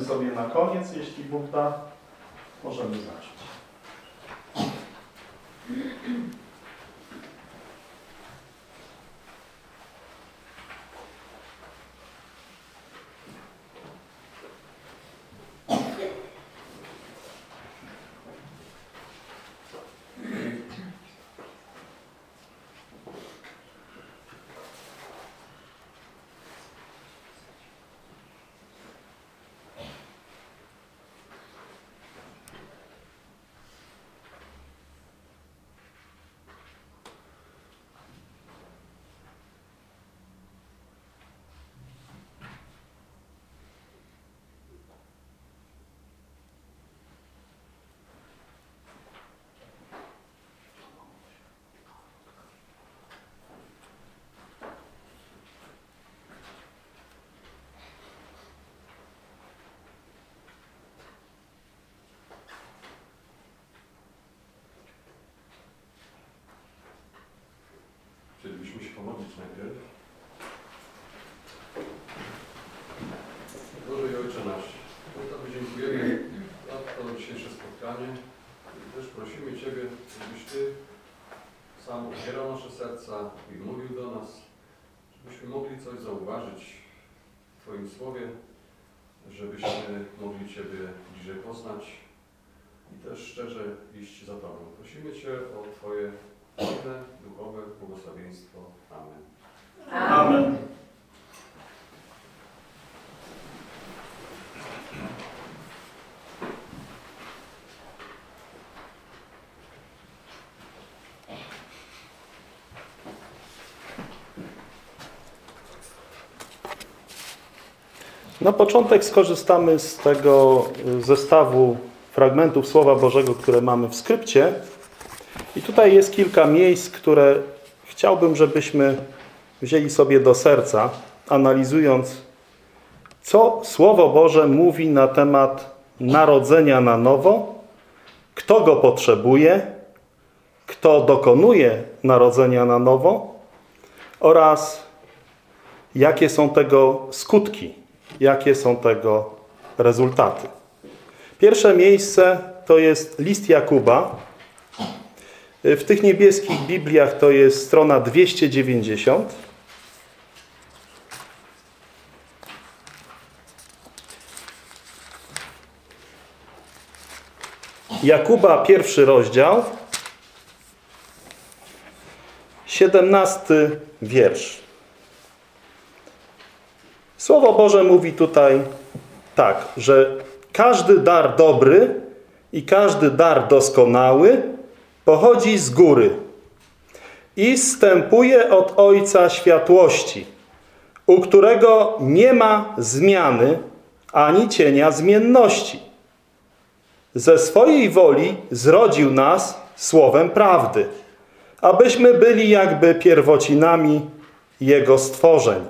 zostawimy sobie na koniec, jeśli Bóg da. Możemy zacząć. Najpierw. Boże i Ojcze nasz, my Tobie dziękujemy za to dzisiejsze spotkanie i też prosimy Ciebie, żebyś Ty sam otwierał nasze serca i mówił do nas, żebyśmy mogli coś zauważyć w Twoim Słowie, żebyśmy mogli Ciebie bliżej poznać i też szczerze iść za Tobą. Prosimy Cię o Twoje Wolne, duchowe błogosławieństwo. Amen. Amen. Na początek skorzystamy z tego zestawu fragmentów Słowa Bożego, które mamy w skrypcie. Tutaj jest kilka miejsc, które chciałbym, żebyśmy wzięli sobie do serca, analizując, co Słowo Boże mówi na temat narodzenia na nowo, kto go potrzebuje, kto dokonuje narodzenia na nowo oraz jakie są tego skutki, jakie są tego rezultaty. Pierwsze miejsce to jest list Jakuba, w tych niebieskich Bibliach to jest strona 290. Jakuba, pierwszy rozdział, 17 wiersz. Słowo Boże mówi tutaj tak, że każdy dar dobry i każdy dar doskonały pochodzi z góry i zstępuje od Ojca światłości, u którego nie ma zmiany ani cienia zmienności. Ze swojej woli zrodził nas słowem prawdy, abyśmy byli jakby pierwocinami Jego stworzeń.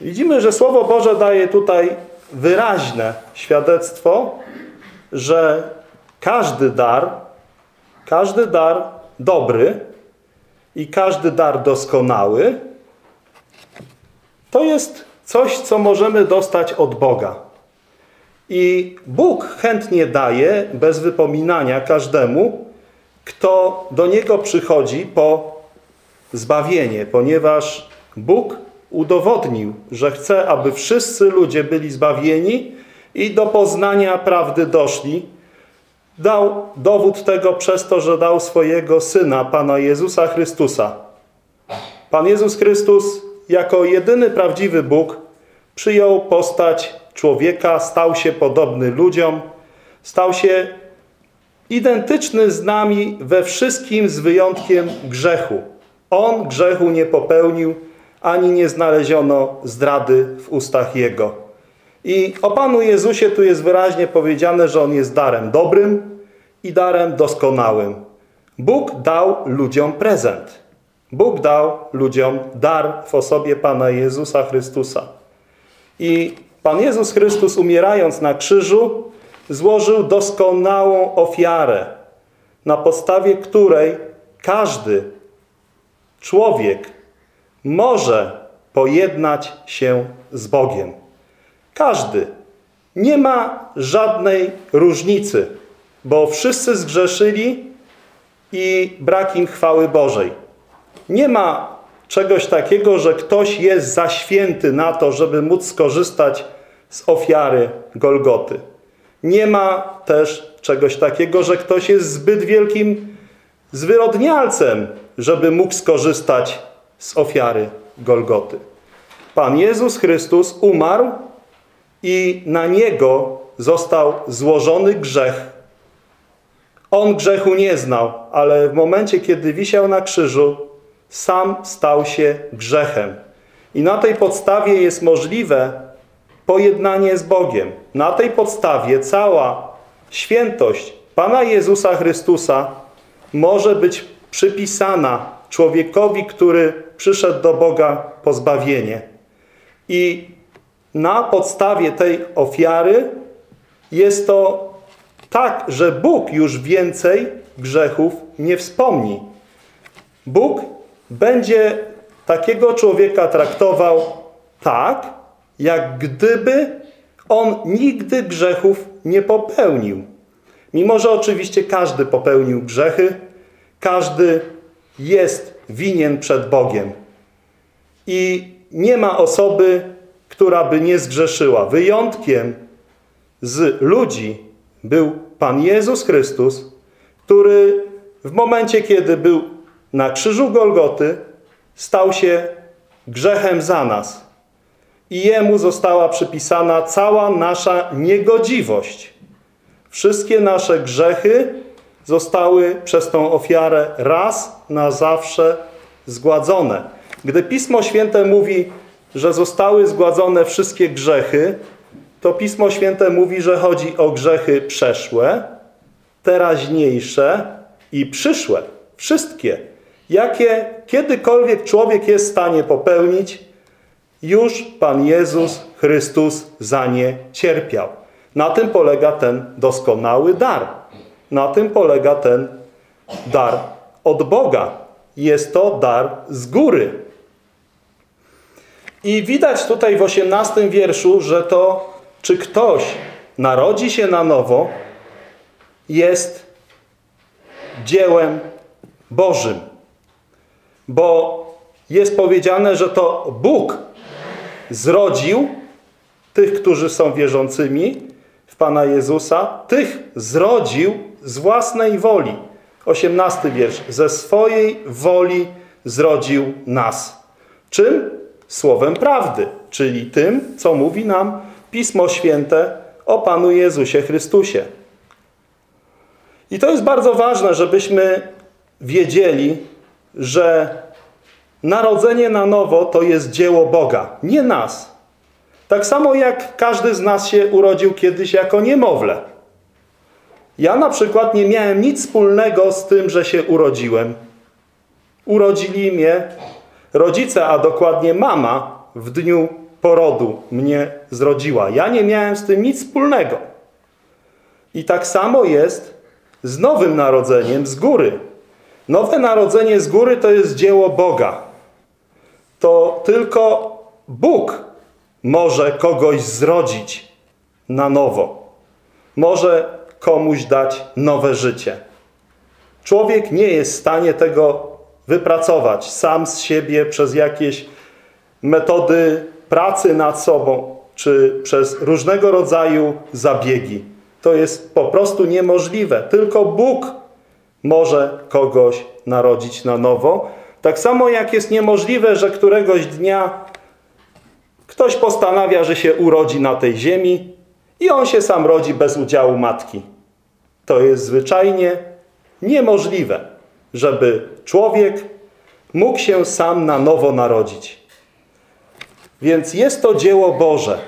Widzimy, że Słowo Boże daje tutaj wyraźne świadectwo, że każdy dar, każdy dar dobry i każdy dar doskonały to jest coś, co możemy dostać od Boga. I Bóg chętnie daje, bez wypominania każdemu, kto do Niego przychodzi po zbawienie, ponieważ Bóg udowodnił, że chce, aby wszyscy ludzie byli zbawieni i do poznania prawdy doszli. Dał dowód tego przez to, że dał swojego Syna, Pana Jezusa Chrystusa. Pan Jezus Chrystus jako jedyny prawdziwy Bóg przyjął postać człowieka, stał się podobny ludziom, stał się identyczny z nami we wszystkim z wyjątkiem grzechu. On grzechu nie popełnił, ani nie znaleziono zdrady w ustach Jego. I o Panu Jezusie tu jest wyraźnie powiedziane, że On jest darem dobrym i darem doskonałym. Bóg dał ludziom prezent. Bóg dał ludziom dar w osobie Pana Jezusa Chrystusa. I Pan Jezus Chrystus umierając na krzyżu złożył doskonałą ofiarę, na podstawie której każdy człowiek może pojednać się z Bogiem. Każdy. Nie ma żadnej różnicy, bo wszyscy zgrzeszyli i brak im chwały Bożej. Nie ma czegoś takiego, że ktoś jest za święty na to, żeby móc skorzystać z ofiary Golgoty. Nie ma też czegoś takiego, że ktoś jest zbyt wielkim zwyrodnialcem, żeby mógł skorzystać z ofiary Golgoty. Pan Jezus Chrystus umarł i na Niego został złożony grzech. On grzechu nie znał, ale w momencie, kiedy wisiał na krzyżu, sam stał się grzechem. I na tej podstawie jest możliwe pojednanie z Bogiem. Na tej podstawie cała świętość Pana Jezusa Chrystusa może być przypisana człowiekowi, który przyszedł do Boga po zbawienie. I na podstawie tej ofiary jest to tak, że Bóg już więcej grzechów nie wspomni. Bóg będzie takiego człowieka traktował tak, jak gdyby on nigdy grzechów nie popełnił. Mimo, że oczywiście każdy popełnił grzechy, każdy jest winien przed Bogiem. I nie ma osoby, która by nie zgrzeszyła. Wyjątkiem z ludzi był Pan Jezus Chrystus, który w momencie, kiedy był na krzyżu Golgoty, stał się grzechem za nas. I Jemu została przypisana cała nasza niegodziwość. Wszystkie nasze grzechy zostały przez tą ofiarę raz na zawsze zgładzone. Gdy Pismo Święte mówi, że zostały zgładzone wszystkie grzechy, to Pismo Święte mówi, że chodzi o grzechy przeszłe, teraźniejsze i przyszłe. Wszystkie. Jakie kiedykolwiek człowiek jest w stanie popełnić, już Pan Jezus Chrystus za nie cierpiał. Na tym polega ten doskonały dar. Na tym polega ten dar od Boga. Jest to dar z góry. I widać tutaj w osiemnastym wierszu, że to, czy ktoś narodzi się na nowo, jest dziełem Bożym. Bo jest powiedziane, że to Bóg zrodził tych, którzy są wierzącymi w Pana Jezusa, tych zrodził z własnej woli. 18 wiersz. Ze swojej woli zrodził nas. Czym? Słowem prawdy, czyli tym, co mówi nam Pismo Święte o Panu Jezusie Chrystusie. I to jest bardzo ważne, żebyśmy wiedzieli, że narodzenie na nowo to jest dzieło Boga, nie nas. Tak samo jak każdy z nas się urodził kiedyś jako niemowlę. Ja na przykład nie miałem nic wspólnego z tym, że się urodziłem. Urodzili mnie rodzice, a dokładnie mama w dniu porodu mnie zrodziła. Ja nie miałem z tym nic wspólnego. I tak samo jest z nowym narodzeniem z góry. Nowe narodzenie z góry to jest dzieło Boga. To tylko Bóg może kogoś zrodzić na nowo. Może komuś dać nowe życie. Człowiek nie jest w stanie tego wypracować sam z siebie przez jakieś metody pracy nad sobą, czy przez różnego rodzaju zabiegi. To jest po prostu niemożliwe. Tylko Bóg może kogoś narodzić na nowo. Tak samo jak jest niemożliwe, że któregoś dnia ktoś postanawia, że się urodzi na tej ziemi i on się sam rodzi bez udziału matki. To jest zwyczajnie niemożliwe, żeby człowiek mógł się sam na nowo narodzić. Więc jest to dzieło Boże.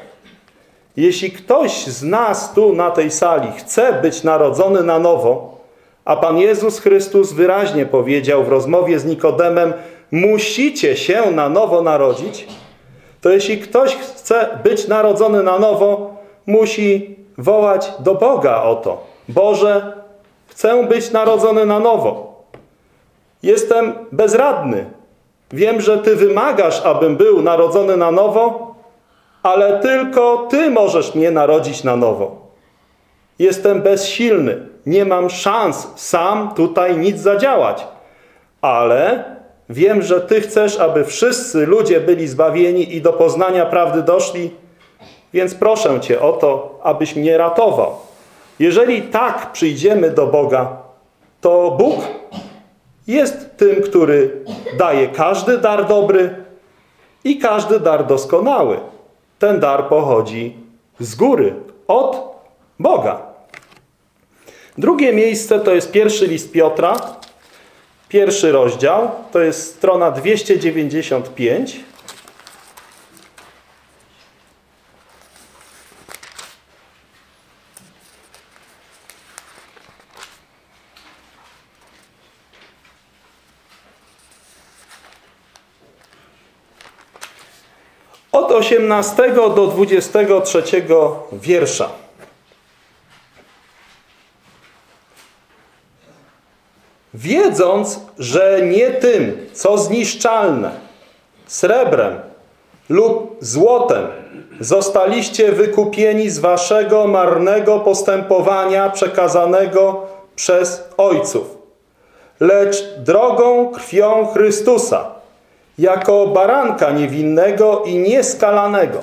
Jeśli ktoś z nas tu na tej sali chce być narodzony na nowo, a Pan Jezus Chrystus wyraźnie powiedział w rozmowie z Nikodemem, musicie się na nowo narodzić, to jeśli ktoś chce być narodzony na nowo, musi wołać do Boga o to. Boże, chcę być narodzony na nowo. Jestem bezradny. Wiem, że Ty wymagasz, abym był narodzony na nowo, ale tylko Ty możesz mnie narodzić na nowo. Jestem bezsilny. Nie mam szans sam tutaj nic zadziałać. Ale wiem, że Ty chcesz, aby wszyscy ludzie byli zbawieni i do poznania prawdy doszli, więc proszę Cię o to, abyś mnie ratował. Jeżeli tak przyjdziemy do Boga, to Bóg jest tym, który daje każdy dar dobry i każdy dar doskonały. Ten dar pochodzi z góry, od Boga. Drugie miejsce to jest pierwszy list Piotra, pierwszy rozdział, to jest strona 295. Od 18 do 23 wiersza. Wiedząc, że nie tym, co zniszczalne, srebrem lub złotem, zostaliście wykupieni z waszego marnego postępowania przekazanego przez ojców, lecz drogą krwią Chrystusa, jako baranka niewinnego i nieskalanego,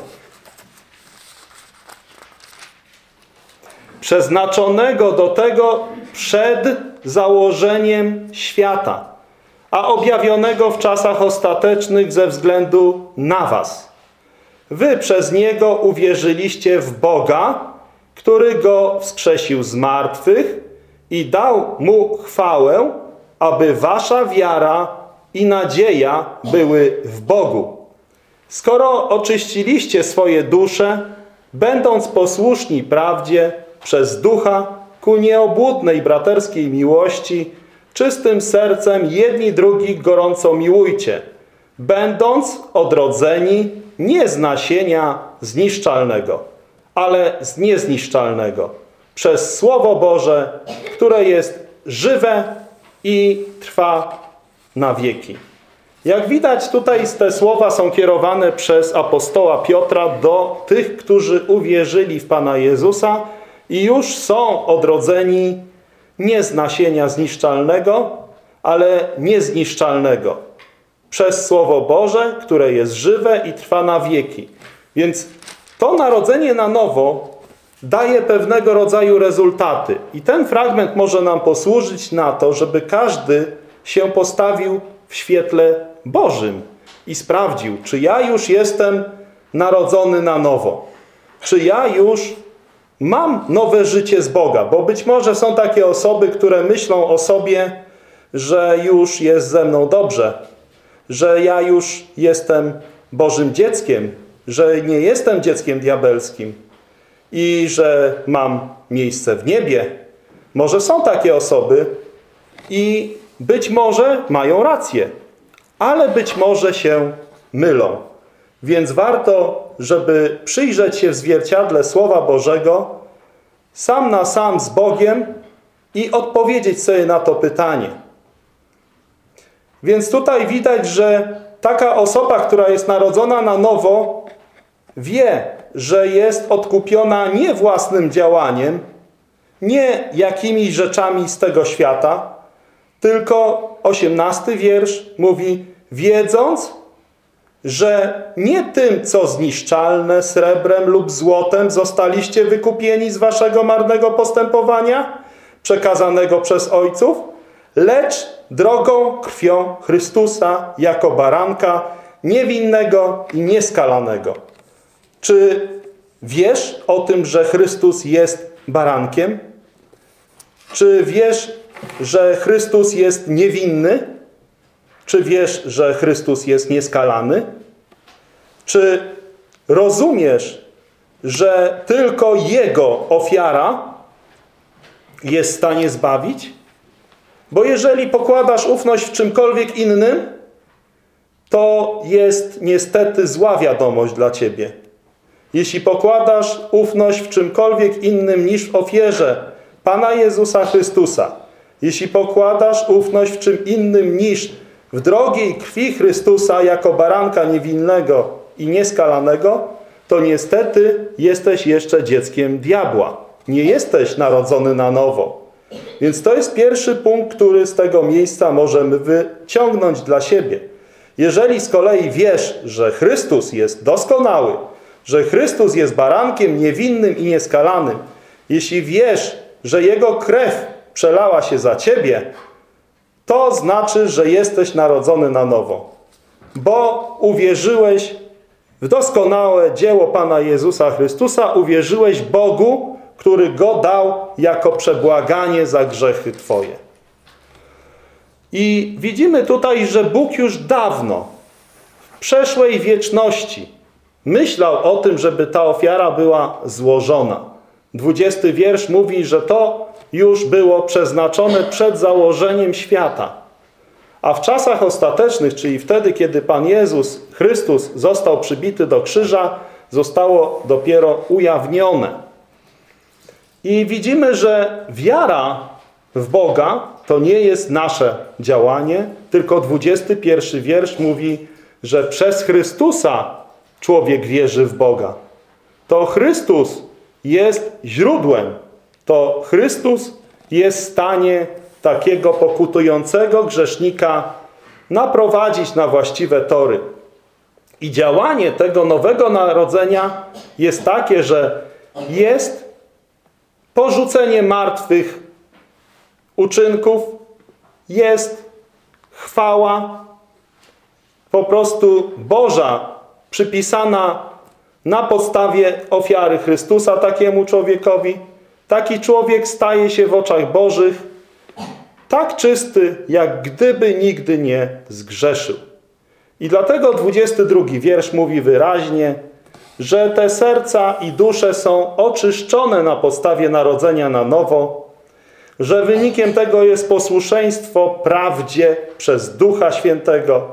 przeznaczonego do tego przed założeniem świata, a objawionego w czasach ostatecznych ze względu na was. Wy przez Niego uwierzyliście w Boga, który Go wskrzesił z martwych i dał Mu chwałę, aby wasza wiara i nadzieja były w Bogu. Skoro oczyściliście swoje dusze, będąc posłuszni prawdzie przez ducha ku nieobłudnej braterskiej miłości, czystym sercem jedni drugich gorąco miłujcie, będąc odrodzeni nie z nasienia zniszczalnego, ale z niezniszczalnego, przez Słowo Boże, które jest żywe i trwa na wieki. Jak widać tutaj te słowa są kierowane przez apostoła Piotra do tych, którzy uwierzyli w Pana Jezusa i już są odrodzeni nie z nasienia zniszczalnego, ale niezniszczalnego. Przez Słowo Boże, które jest żywe i trwa na wieki. Więc to narodzenie na nowo daje pewnego rodzaju rezultaty. I ten fragment może nam posłużyć na to, żeby każdy się postawił w świetle Bożym i sprawdził, czy ja już jestem narodzony na nowo. Czy ja już mam nowe życie z Boga, bo być może są takie osoby, które myślą o sobie, że już jest ze mną dobrze, że ja już jestem Bożym dzieckiem, że nie jestem dzieckiem diabelskim i że mam miejsce w niebie. Może są takie osoby i być może mają rację, ale być może się mylą. Więc warto, żeby przyjrzeć się w zwierciadle Słowa Bożego sam na sam z Bogiem i odpowiedzieć sobie na to pytanie. Więc tutaj widać, że taka osoba, która jest narodzona na nowo, wie, że jest odkupiona nie własnym działaniem, nie jakimiś rzeczami z tego świata, tylko osiemnasty wiersz mówi, wiedząc, że nie tym, co zniszczalne srebrem lub złotem zostaliście wykupieni z waszego marnego postępowania, przekazanego przez ojców, lecz drogą krwią Chrystusa jako baranka, niewinnego i nieskalanego. Czy wiesz o tym, że Chrystus jest barankiem? Czy wiesz, że Chrystus jest niewinny? Czy wiesz, że Chrystus jest nieskalany? Czy rozumiesz, że tylko Jego ofiara jest w stanie zbawić? Bo jeżeli pokładasz ufność w czymkolwiek innym, to jest niestety zła wiadomość dla Ciebie. Jeśli pokładasz ufność w czymkolwiek innym niż w ofierze Pana Jezusa Chrystusa, jeśli pokładasz ufność w czym innym niż w drogiej krwi Chrystusa jako baranka niewinnego i nieskalanego, to niestety jesteś jeszcze dzieckiem diabła. Nie jesteś narodzony na nowo. Więc to jest pierwszy punkt, który z tego miejsca możemy wyciągnąć dla siebie. Jeżeli z kolei wiesz, że Chrystus jest doskonały, że Chrystus jest barankiem niewinnym i nieskalanym, jeśli wiesz, że Jego krew przelała się za Ciebie, to znaczy, że jesteś narodzony na nowo. Bo uwierzyłeś w doskonałe dzieło Pana Jezusa Chrystusa, uwierzyłeś Bogu, który Go dał jako przebłaganie za grzechy Twoje. I widzimy tutaj, że Bóg już dawno, w przeszłej wieczności, myślał o tym, żeby ta ofiara była złożona. 20 wiersz mówi, że to już było przeznaczone przed założeniem świata. A w czasach ostatecznych, czyli wtedy, kiedy Pan Jezus Chrystus został przybity do krzyża, zostało dopiero ujawnione. I widzimy, że wiara w Boga to nie jest nasze działanie, tylko 21 wiersz mówi, że przez Chrystusa człowiek wierzy w Boga. To Chrystus jest źródłem. To Chrystus jest w stanie takiego pokutującego grzesznika naprowadzić na właściwe tory. I działanie tego nowego narodzenia jest takie, że jest porzucenie martwych uczynków, jest chwała po prostu Boża przypisana na podstawie ofiary Chrystusa takiemu człowiekowi. Taki człowiek staje się w oczach Bożych tak czysty, jak gdyby nigdy nie zgrzeszył. I dlatego 22 wiersz mówi wyraźnie, że te serca i dusze są oczyszczone na podstawie narodzenia na nowo, że wynikiem tego jest posłuszeństwo prawdzie przez Ducha Świętego,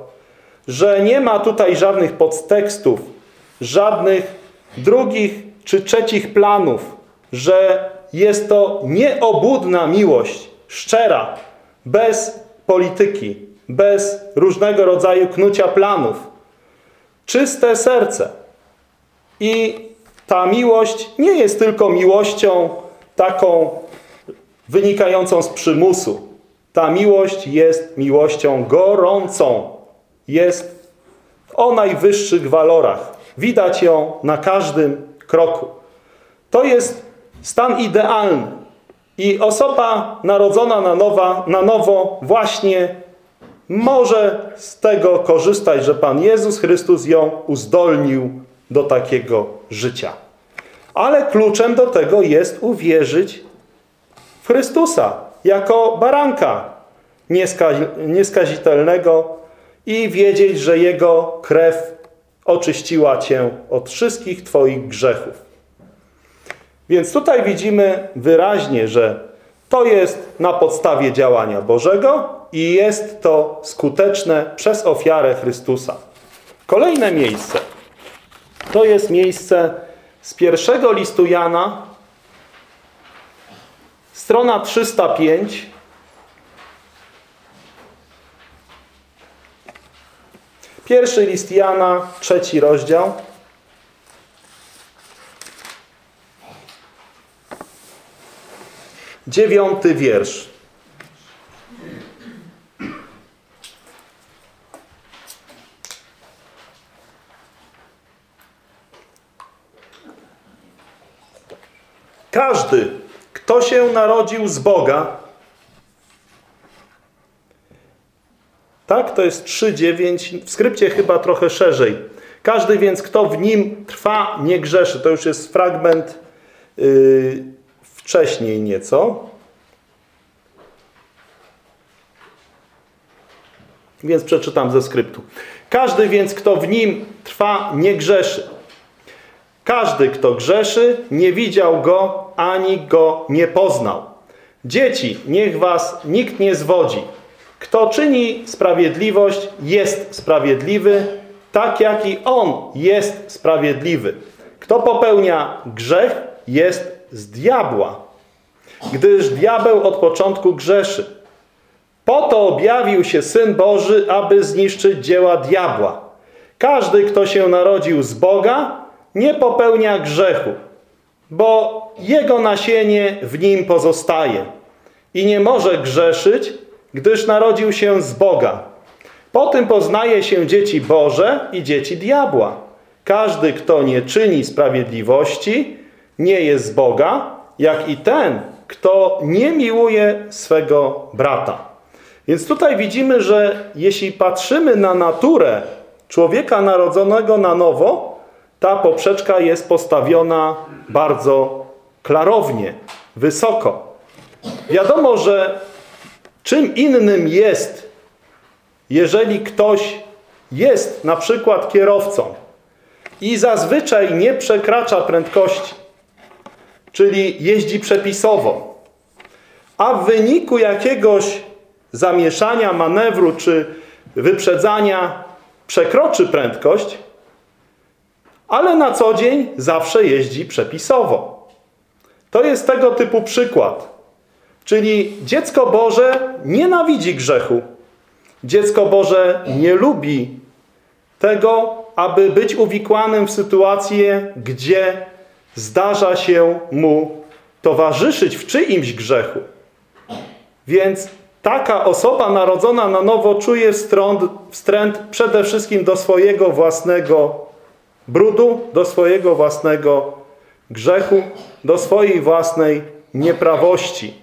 że nie ma tutaj żadnych podtekstów, żadnych drugich czy trzecich planów, że jest to nieobudna miłość, szczera, bez polityki, bez różnego rodzaju knucia planów. Czyste serce. I ta miłość nie jest tylko miłością taką wynikającą z przymusu. Ta miłość jest miłością gorącą. Jest o najwyższych walorach. Widać ją na każdym kroku. To jest stan idealny. I osoba narodzona na, nowa, na nowo właśnie może z tego korzystać, że Pan Jezus Chrystus ją uzdolnił do takiego życia. Ale kluczem do tego jest uwierzyć w Chrystusa jako baranka nieska nieskazitelnego i wiedzieć, że Jego krew oczyściła Cię od wszystkich Twoich grzechów. Więc tutaj widzimy wyraźnie, że to jest na podstawie działania Bożego i jest to skuteczne przez ofiarę Chrystusa. Kolejne miejsce to jest miejsce z pierwszego listu Jana, strona 305. Pierwszy list Jana, trzeci rozdział. Dziewiąty wiersz. Każdy, kto się narodził z Boga, tak, to jest 3,9, w skrypcie chyba trochę szerzej. Każdy więc, kto w nim trwa, nie grzeszy. To już jest fragment yy, wcześniej nieco. Więc przeczytam ze skryptu. Każdy więc, kto w nim trwa, nie grzeszy. Każdy, kto grzeszy, nie widział go, ani go nie poznał. Dzieci, niech was nikt nie zwodzi. Kto czyni sprawiedliwość, jest sprawiedliwy, tak jak i on jest sprawiedliwy. Kto popełnia grzech, jest z diabła, gdyż diabeł od początku grzeszy. Po to objawił się Syn Boży, aby zniszczyć dzieła diabła. Każdy, kto się narodził z Boga, nie popełnia grzechu, bo jego nasienie w nim pozostaje i nie może grzeszyć, gdyż narodził się z Boga. Po tym poznaje się dzieci Boże i dzieci diabła. Każdy, kto nie czyni sprawiedliwości, nie jest z Boga, jak i ten, kto nie miłuje swego brata. Więc tutaj widzimy, że jeśli patrzymy na naturę człowieka narodzonego na nowo, ta poprzeczka jest postawiona bardzo klarownie, wysoko. Wiadomo, że czym innym jest, jeżeli ktoś jest na przykład kierowcą i zazwyczaj nie przekracza prędkości, czyli jeździ przepisowo, a w wyniku jakiegoś zamieszania, manewru czy wyprzedzania przekroczy prędkość, ale na co dzień zawsze jeździ przepisowo. To jest tego typu przykład. Czyli dziecko Boże nienawidzi grzechu. Dziecko Boże nie lubi tego, aby być uwikłanym w sytuację, gdzie zdarza się mu towarzyszyć w czyimś grzechu. Więc taka osoba narodzona na nowo czuje wstrąd, wstręt przede wszystkim do swojego własnego brudu, do swojego własnego grzechu, do swojej własnej nieprawości.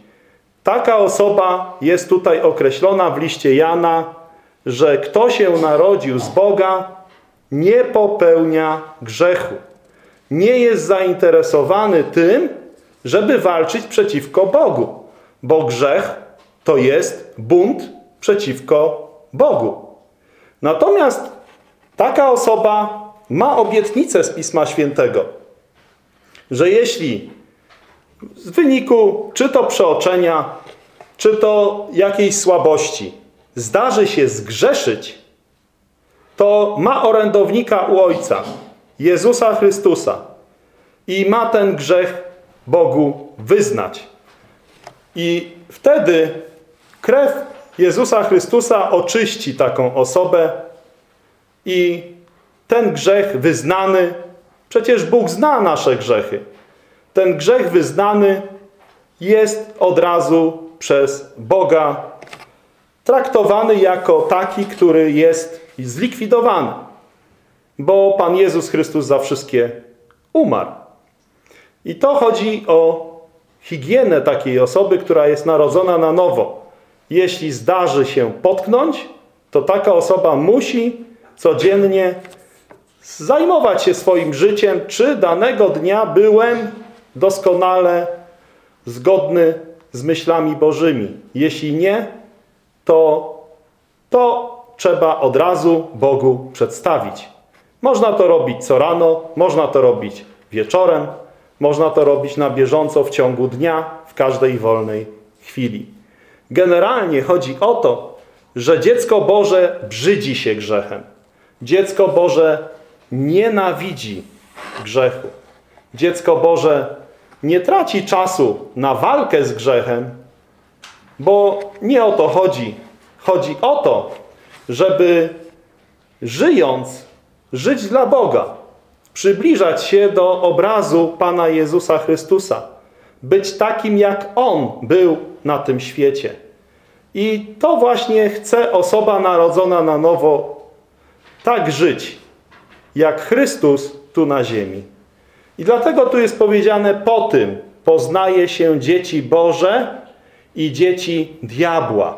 Taka osoba jest tutaj określona w liście Jana, że kto się narodził z Boga, nie popełnia grzechu. Nie jest zainteresowany tym, żeby walczyć przeciwko Bogu, bo grzech to jest bunt przeciwko Bogu. Natomiast taka osoba ma obietnicę z Pisma Świętego, że jeśli w wyniku czy to przeoczenia, czy to jakiejś słabości zdarzy się zgrzeszyć, to ma orędownika u Ojca, Jezusa Chrystusa i ma ten grzech Bogu wyznać. I wtedy krew Jezusa Chrystusa oczyści taką osobę i ten grzech wyznany, przecież Bóg zna nasze grzechy. Ten grzech wyznany jest od razu przez Boga traktowany jako taki, który jest zlikwidowany. Bo Pan Jezus Chrystus za wszystkie umarł. I to chodzi o higienę takiej osoby, która jest narodzona na nowo. Jeśli zdarzy się potknąć, to taka osoba musi codziennie zajmować się swoim życiem, czy danego dnia byłem doskonale zgodny z myślami Bożymi. Jeśli nie, to, to trzeba od razu Bogu przedstawić. Można to robić co rano, można to robić wieczorem, można to robić na bieżąco w ciągu dnia, w każdej wolnej chwili. Generalnie chodzi o to, że dziecko Boże brzydzi się grzechem. Dziecko Boże nienawidzi grzechu. Dziecko Boże nie traci czasu na walkę z grzechem, bo nie o to chodzi. Chodzi o to, żeby żyjąc, żyć dla Boga, przybliżać się do obrazu Pana Jezusa Chrystusa, być takim jak On był na tym świecie. I to właśnie chce osoba narodzona na nowo tak żyć, jak Chrystus tu na ziemi. I dlatego tu jest powiedziane po tym poznaje się dzieci Boże i dzieci diabła.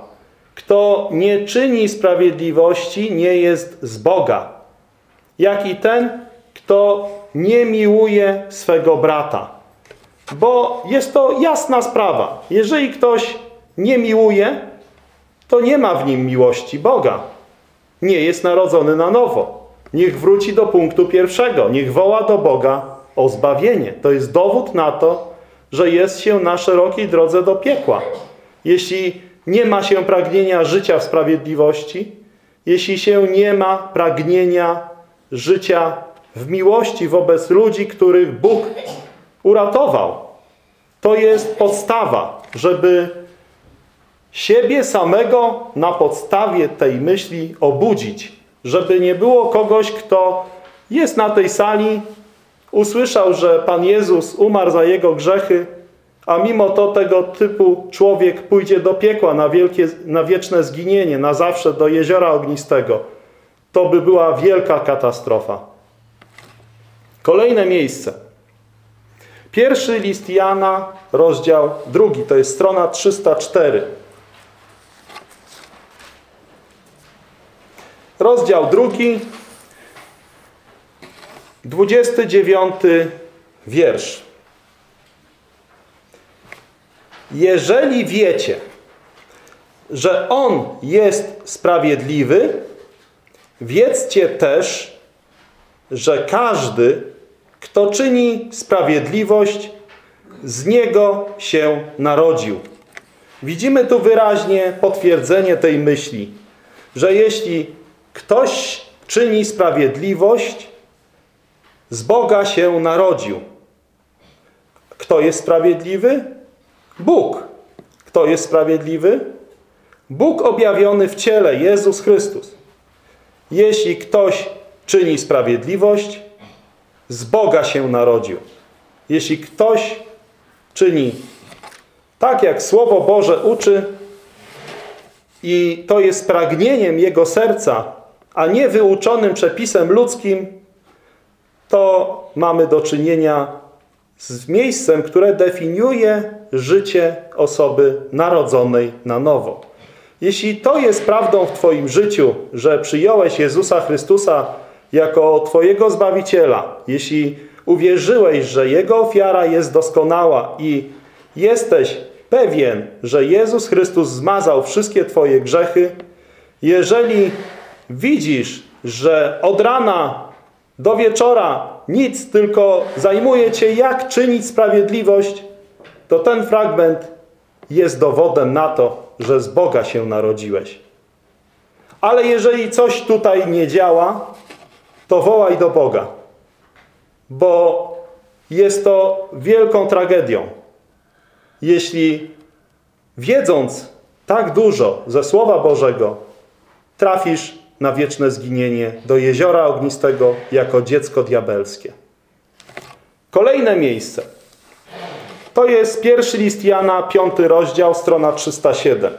Kto nie czyni sprawiedliwości, nie jest z Boga. Jak i ten, kto nie miłuje swego brata. Bo jest to jasna sprawa. Jeżeli ktoś nie miłuje, to nie ma w nim miłości Boga. Nie jest narodzony na nowo. Niech wróci do punktu pierwszego. Niech woła do Boga o zbawienie. To jest dowód na to, że jest się na szerokiej drodze do piekła. Jeśli nie ma się pragnienia życia w sprawiedliwości, jeśli się nie ma pragnienia życia w miłości wobec ludzi, których Bóg uratował, to jest podstawa, żeby siebie samego na podstawie tej myśli obudzić. Żeby nie było kogoś, kto jest na tej sali, usłyszał, że Pan Jezus umarł za jego grzechy, a mimo to tego typu człowiek pójdzie do piekła na, wielkie, na wieczne zginienie, na zawsze do jeziora ognistego. To by była wielka katastrofa. Kolejne miejsce. Pierwszy list Jana, rozdział drugi, to jest strona 304. Rozdział drugi, 29 wiersz. Jeżeli wiecie, że On jest sprawiedliwy, wiedzcie też, że każdy, kto czyni sprawiedliwość, z Niego się narodził. Widzimy tu wyraźnie potwierdzenie tej myśli, że jeśli ktoś czyni sprawiedliwość, z Boga się narodził. Kto jest sprawiedliwy? Bóg. Kto jest sprawiedliwy? Bóg objawiony w ciele, Jezus Chrystus. Jeśli ktoś czyni sprawiedliwość, z Boga się narodził. Jeśli ktoś czyni tak, jak Słowo Boże uczy i to jest pragnieniem jego serca, a nie wyuczonym przepisem ludzkim, to mamy do czynienia z miejscem, które definiuje życie osoby narodzonej na nowo. Jeśli to jest prawdą w Twoim życiu, że przyjąłeś Jezusa Chrystusa jako Twojego Zbawiciela, jeśli uwierzyłeś, że Jego ofiara jest doskonała i jesteś pewien, że Jezus Chrystus zmazał wszystkie Twoje grzechy, jeżeli widzisz, że od rana do wieczora nic, tylko zajmuje Cię jak czynić sprawiedliwość, to ten fragment jest dowodem na to, że z Boga się narodziłeś. Ale jeżeli coś tutaj nie działa, to wołaj do Boga, bo jest to wielką tragedią. Jeśli wiedząc tak dużo ze Słowa Bożego, trafisz na wieczne zginienie do jeziora ognistego jako dziecko diabelskie. Kolejne miejsce. To jest pierwszy list Jana, piąty rozdział, strona 307.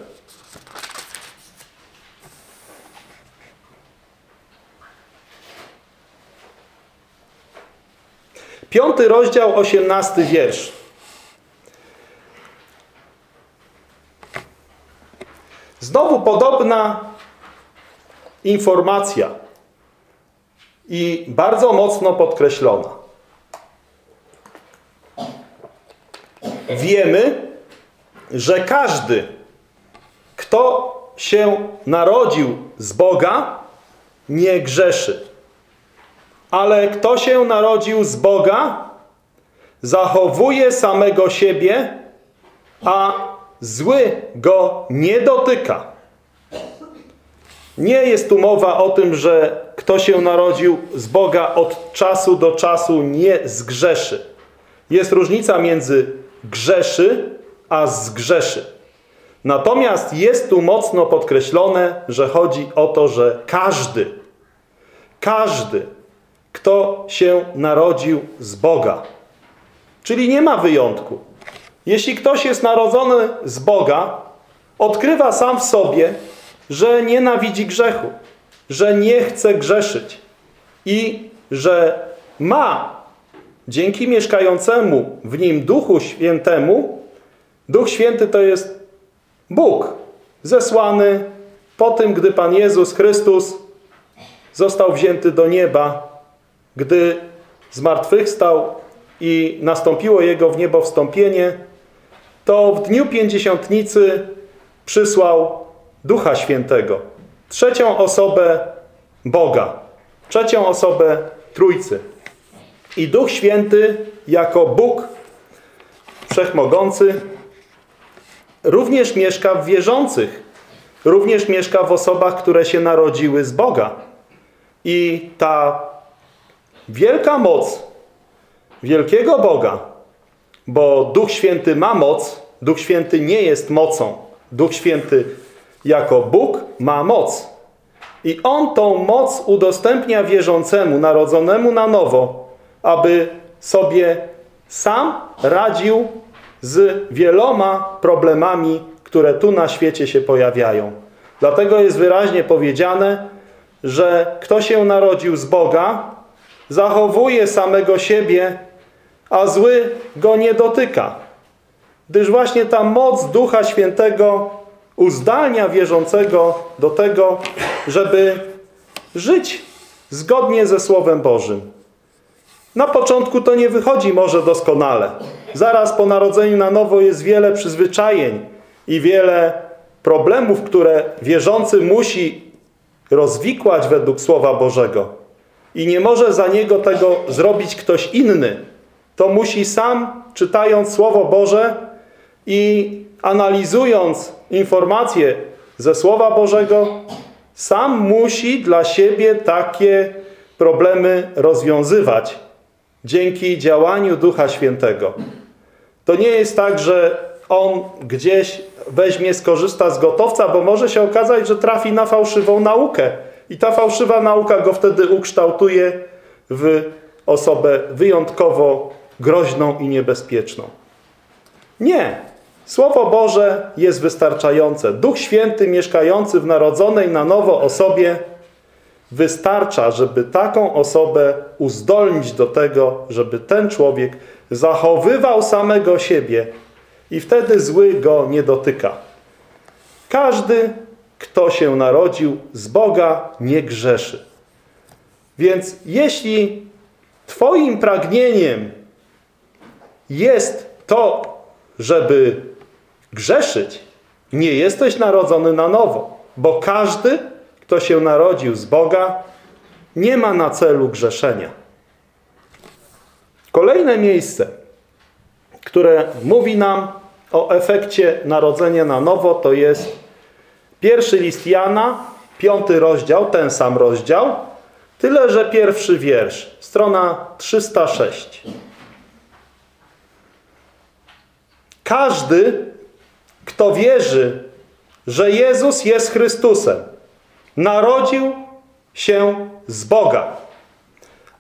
Piąty rozdział, osiemnasty wiersz. Znowu podobna informacja. i bardzo mocno podkreślona. Wiemy, że każdy, kto się narodził z Boga, nie grzeszy. Ale kto się narodził z Boga, zachowuje samego siebie, a zły go nie dotyka. Nie jest tu mowa o tym, że kto się narodził z Boga od czasu do czasu nie zgrzeszy. Jest różnica między grzeszy a zgrzeszy. Natomiast jest tu mocno podkreślone, że chodzi o to, że każdy, każdy, kto się narodził z Boga, czyli nie ma wyjątku. Jeśli ktoś jest narodzony z Boga, odkrywa sam w sobie, że nienawidzi grzechu, że nie chce grzeszyć i że ma dzięki mieszkającemu w nim Duchu Świętemu, Duch Święty to jest Bóg zesłany po tym, gdy Pan Jezus Chrystus został wzięty do nieba, gdy zmartwychwstał i nastąpiło Jego w niebo wstąpienie, to w dniu pięćdziesiątnicy przysłał Ducha Świętego, trzecią osobę Boga, trzecią osobę Trójcy. I Duch Święty jako Bóg Wszechmogący również mieszka w wierzących, również mieszka w osobach, które się narodziły z Boga. I ta wielka moc wielkiego Boga, bo Duch Święty ma moc, Duch Święty nie jest mocą. Duch Święty jako Bóg ma moc. I On tą moc udostępnia wierzącemu, narodzonemu na nowo, aby sobie sam radził z wieloma problemami, które tu na świecie się pojawiają. Dlatego jest wyraźnie powiedziane, że kto się narodził z Boga, zachowuje samego siebie, a zły go nie dotyka. Gdyż właśnie ta moc Ducha Świętego uzdalnia wierzącego do tego, żeby żyć zgodnie ze Słowem Bożym. Na początku to nie wychodzi może doskonale. Zaraz po narodzeniu na nowo jest wiele przyzwyczajeń i wiele problemów, które wierzący musi rozwikłać według Słowa Bożego. I nie może za niego tego zrobić ktoś inny. To musi sam, czytając Słowo Boże i analizując informacje ze Słowa Bożego, sam musi dla siebie takie problemy rozwiązywać dzięki działaniu Ducha Świętego. To nie jest tak, że on gdzieś weźmie, skorzysta z gotowca, bo może się okazać, że trafi na fałszywą naukę. I ta fałszywa nauka go wtedy ukształtuje w osobę wyjątkowo groźną i niebezpieczną. Nie. Słowo Boże jest wystarczające. Duch Święty mieszkający w narodzonej na nowo osobie wystarcza, żeby taką osobę uzdolnić do tego, żeby ten człowiek zachowywał samego siebie i wtedy zły go nie dotyka. Każdy, kto się narodził z Boga, nie grzeszy. Więc jeśli Twoim pragnieniem jest to, żeby grzeszyć, nie jesteś narodzony na nowo, bo każdy, kto się narodził z Boga, nie ma na celu grzeszenia. Kolejne miejsce, które mówi nam o efekcie narodzenia na nowo, to jest pierwszy list Jana, piąty rozdział, ten sam rozdział, tyle że pierwszy wiersz, strona 306. Każdy, kto wierzy, że Jezus jest Chrystusem, narodził się z Boga.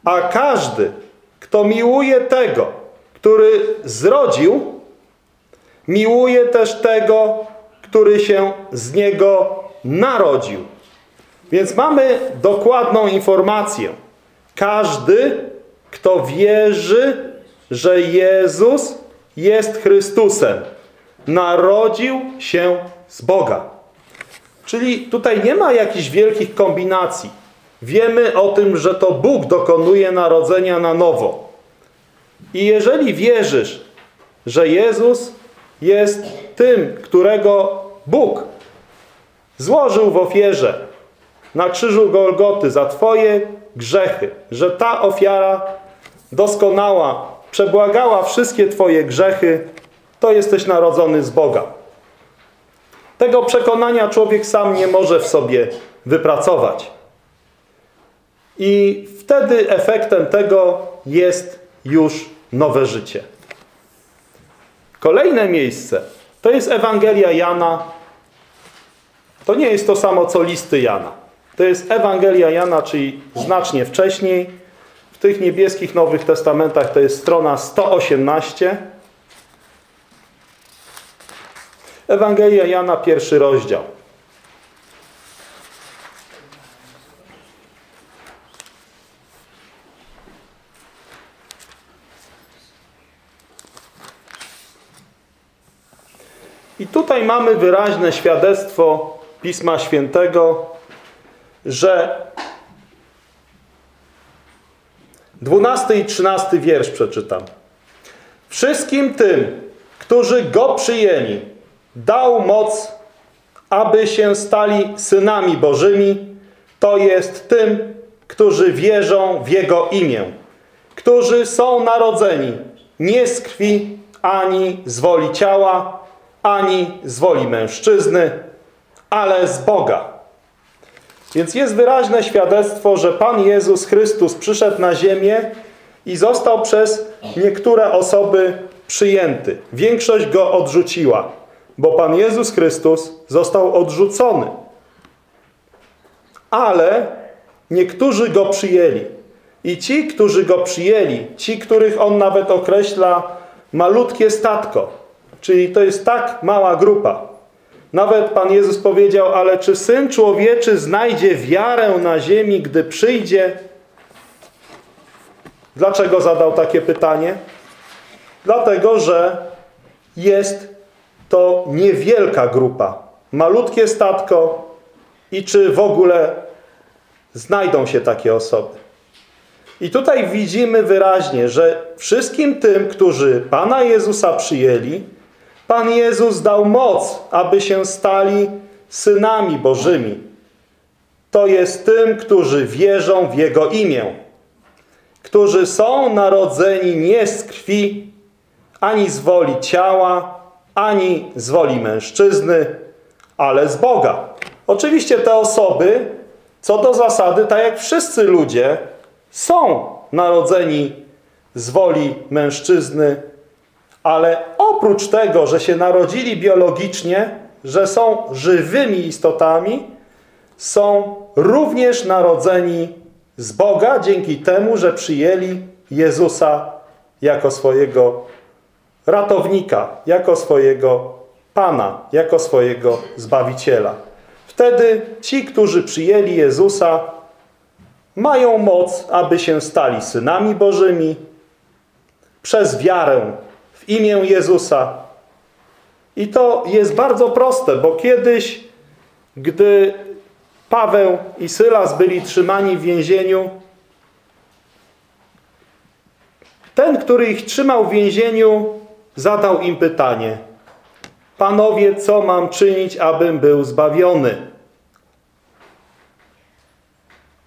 A każdy, kto miłuje tego, który zrodził, miłuje też tego, który się z niego narodził. Więc mamy dokładną informację. Każdy, kto wierzy, że Jezus jest Chrystusem, narodził się z Boga. Czyli tutaj nie ma jakichś wielkich kombinacji. Wiemy o tym, że to Bóg dokonuje narodzenia na nowo. I jeżeli wierzysz, że Jezus jest tym, którego Bóg złożył w ofierze na krzyżu Golgoty za Twoje grzechy, że ta ofiara doskonała przebłagała wszystkie Twoje grzechy, to jesteś narodzony z Boga. Tego przekonania człowiek sam nie może w sobie wypracować. I wtedy efektem tego jest już nowe życie. Kolejne miejsce to jest Ewangelia Jana. To nie jest to samo co listy Jana. To jest Ewangelia Jana, czyli znacznie wcześniej. W tych niebieskich Nowych Testamentach to jest strona 118. Ewangelia Jana, pierwszy rozdział. I tutaj mamy wyraźne świadectwo Pisma Świętego, że 12 i 13 wiersz przeczytam. Wszystkim tym, którzy Go przyjęli, dał moc, aby się stali synami Bożymi, to jest tym, którzy wierzą w Jego imię, którzy są narodzeni nie z krwi, ani z woli ciała, ani z woli mężczyzny, ale z Boga. Więc jest wyraźne świadectwo, że Pan Jezus Chrystus przyszedł na ziemię i został przez niektóre osoby przyjęty. Większość go odrzuciła, bo Pan Jezus Chrystus został odrzucony. Ale niektórzy go przyjęli. I ci, którzy go przyjęli, ci, których on nawet określa malutkie statko, czyli to jest tak mała grupa. Nawet Pan Jezus powiedział, ale czy Syn Człowieczy znajdzie wiarę na ziemi, gdy przyjdzie? Dlaczego zadał takie pytanie? Dlatego, że jest to niewielka grupa, malutkie statko i czy w ogóle znajdą się takie osoby. I tutaj widzimy wyraźnie, że wszystkim tym, którzy Pana Jezusa przyjęli, Pan Jezus dał moc, aby się stali synami Bożymi. To jest tym, którzy wierzą w Jego imię. Którzy są narodzeni nie z krwi, ani z woli ciała, ani z woli mężczyzny, ale z Boga. Oczywiście te osoby, co do zasady, tak jak wszyscy ludzie, są narodzeni z woli mężczyzny, ale oprócz tego, że się narodzili biologicznie, że są żywymi istotami, są również narodzeni z Boga dzięki temu, że przyjęli Jezusa jako swojego ratownika, jako swojego Pana, jako swojego Zbawiciela. Wtedy ci, którzy przyjęli Jezusa, mają moc, aby się stali synami Bożymi przez wiarę w imię Jezusa. I to jest bardzo proste, bo kiedyś, gdy Paweł i Sylas byli trzymani w więzieniu, ten, który ich trzymał w więzieniu, zadał im pytanie. Panowie, co mam czynić, abym był zbawiony?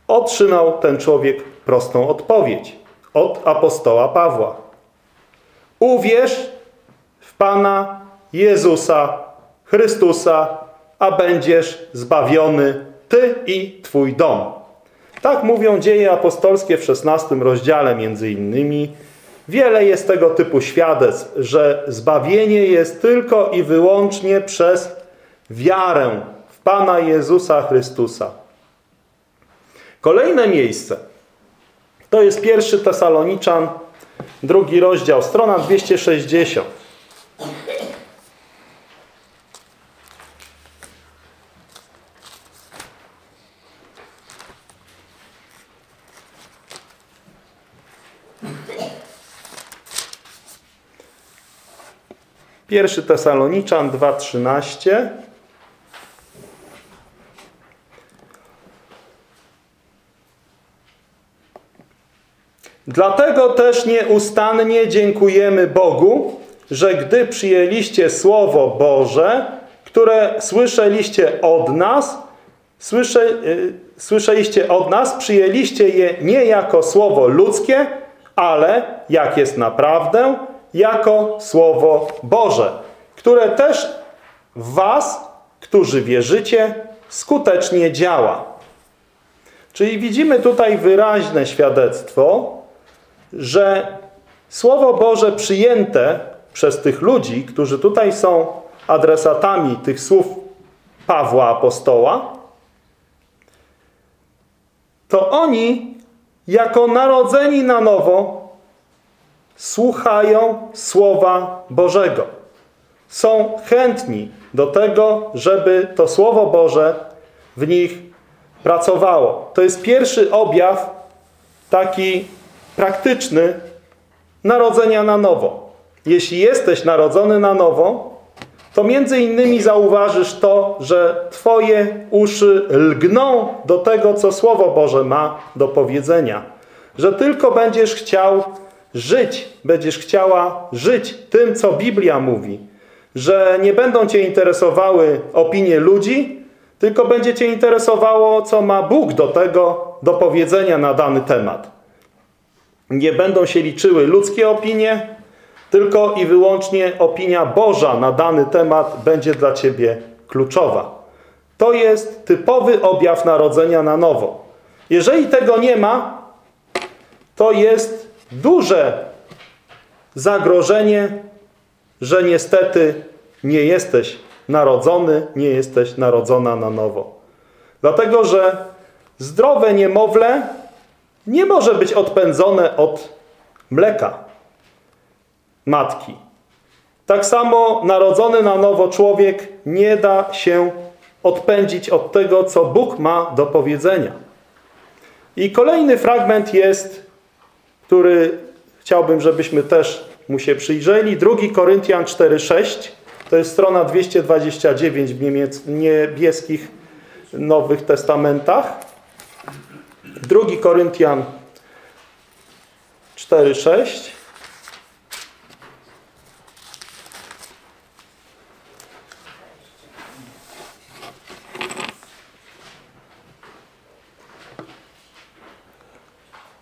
Otrzymał ten człowiek prostą odpowiedź od apostoła Pawła. Uwierz w Pana Jezusa Chrystusa, a będziesz zbawiony Ty i Twój dom. Tak mówią dzieje apostolskie w XVI rozdziale między innymi. Wiele jest tego typu świadectw, że zbawienie jest tylko i wyłącznie przez wiarę w Pana Jezusa Chrystusa. Kolejne miejsce to jest pierwszy Tesaloniczan, drugi rozdział, strona 260. Pierwszy Tesaloniczan 2,13 Dlatego też nieustannie dziękujemy Bogu, że gdy przyjęliście Słowo Boże, które słyszeliście od nas, słysze, y, słyszeliście od nas, przyjęliście je nie jako słowo ludzkie, ale jak jest naprawdę, jako Słowo Boże, które też w was, którzy wierzycie, skutecznie działa. Czyli widzimy tutaj wyraźne świadectwo, że Słowo Boże przyjęte przez tych ludzi, którzy tutaj są adresatami tych słów Pawła Apostoła, to oni jako narodzeni na nowo słuchają Słowa Bożego. Są chętni do tego, żeby to Słowo Boże w nich pracowało. To jest pierwszy objaw taki praktyczny narodzenia na nowo. Jeśli jesteś narodzony na nowo, to między innymi zauważysz to, że Twoje uszy lgną do tego, co Słowo Boże ma do powiedzenia. Że tylko będziesz chciał żyć, będziesz chciała żyć tym, co Biblia mówi. Że nie będą Cię interesowały opinie ludzi, tylko będzie Cię interesowało, co ma Bóg do tego, do powiedzenia na dany temat. Nie będą się liczyły ludzkie opinie, tylko i wyłącznie opinia Boża na dany temat będzie dla Ciebie kluczowa. To jest typowy objaw narodzenia na nowo. Jeżeli tego nie ma, to jest duże zagrożenie, że niestety nie jesteś narodzony, nie jesteś narodzona na nowo. Dlatego, że zdrowe niemowlę nie może być odpędzone od mleka matki. Tak samo narodzony na nowo człowiek nie da się odpędzić od tego, co Bóg ma do powiedzenia. I kolejny fragment jest, który chciałbym, żebyśmy też mu się przyjrzeli. 2 Koryntian 4,6 to jest strona 229 w niemiec- niebieskich Nowych Testamentach. 2 Koryntian 4,6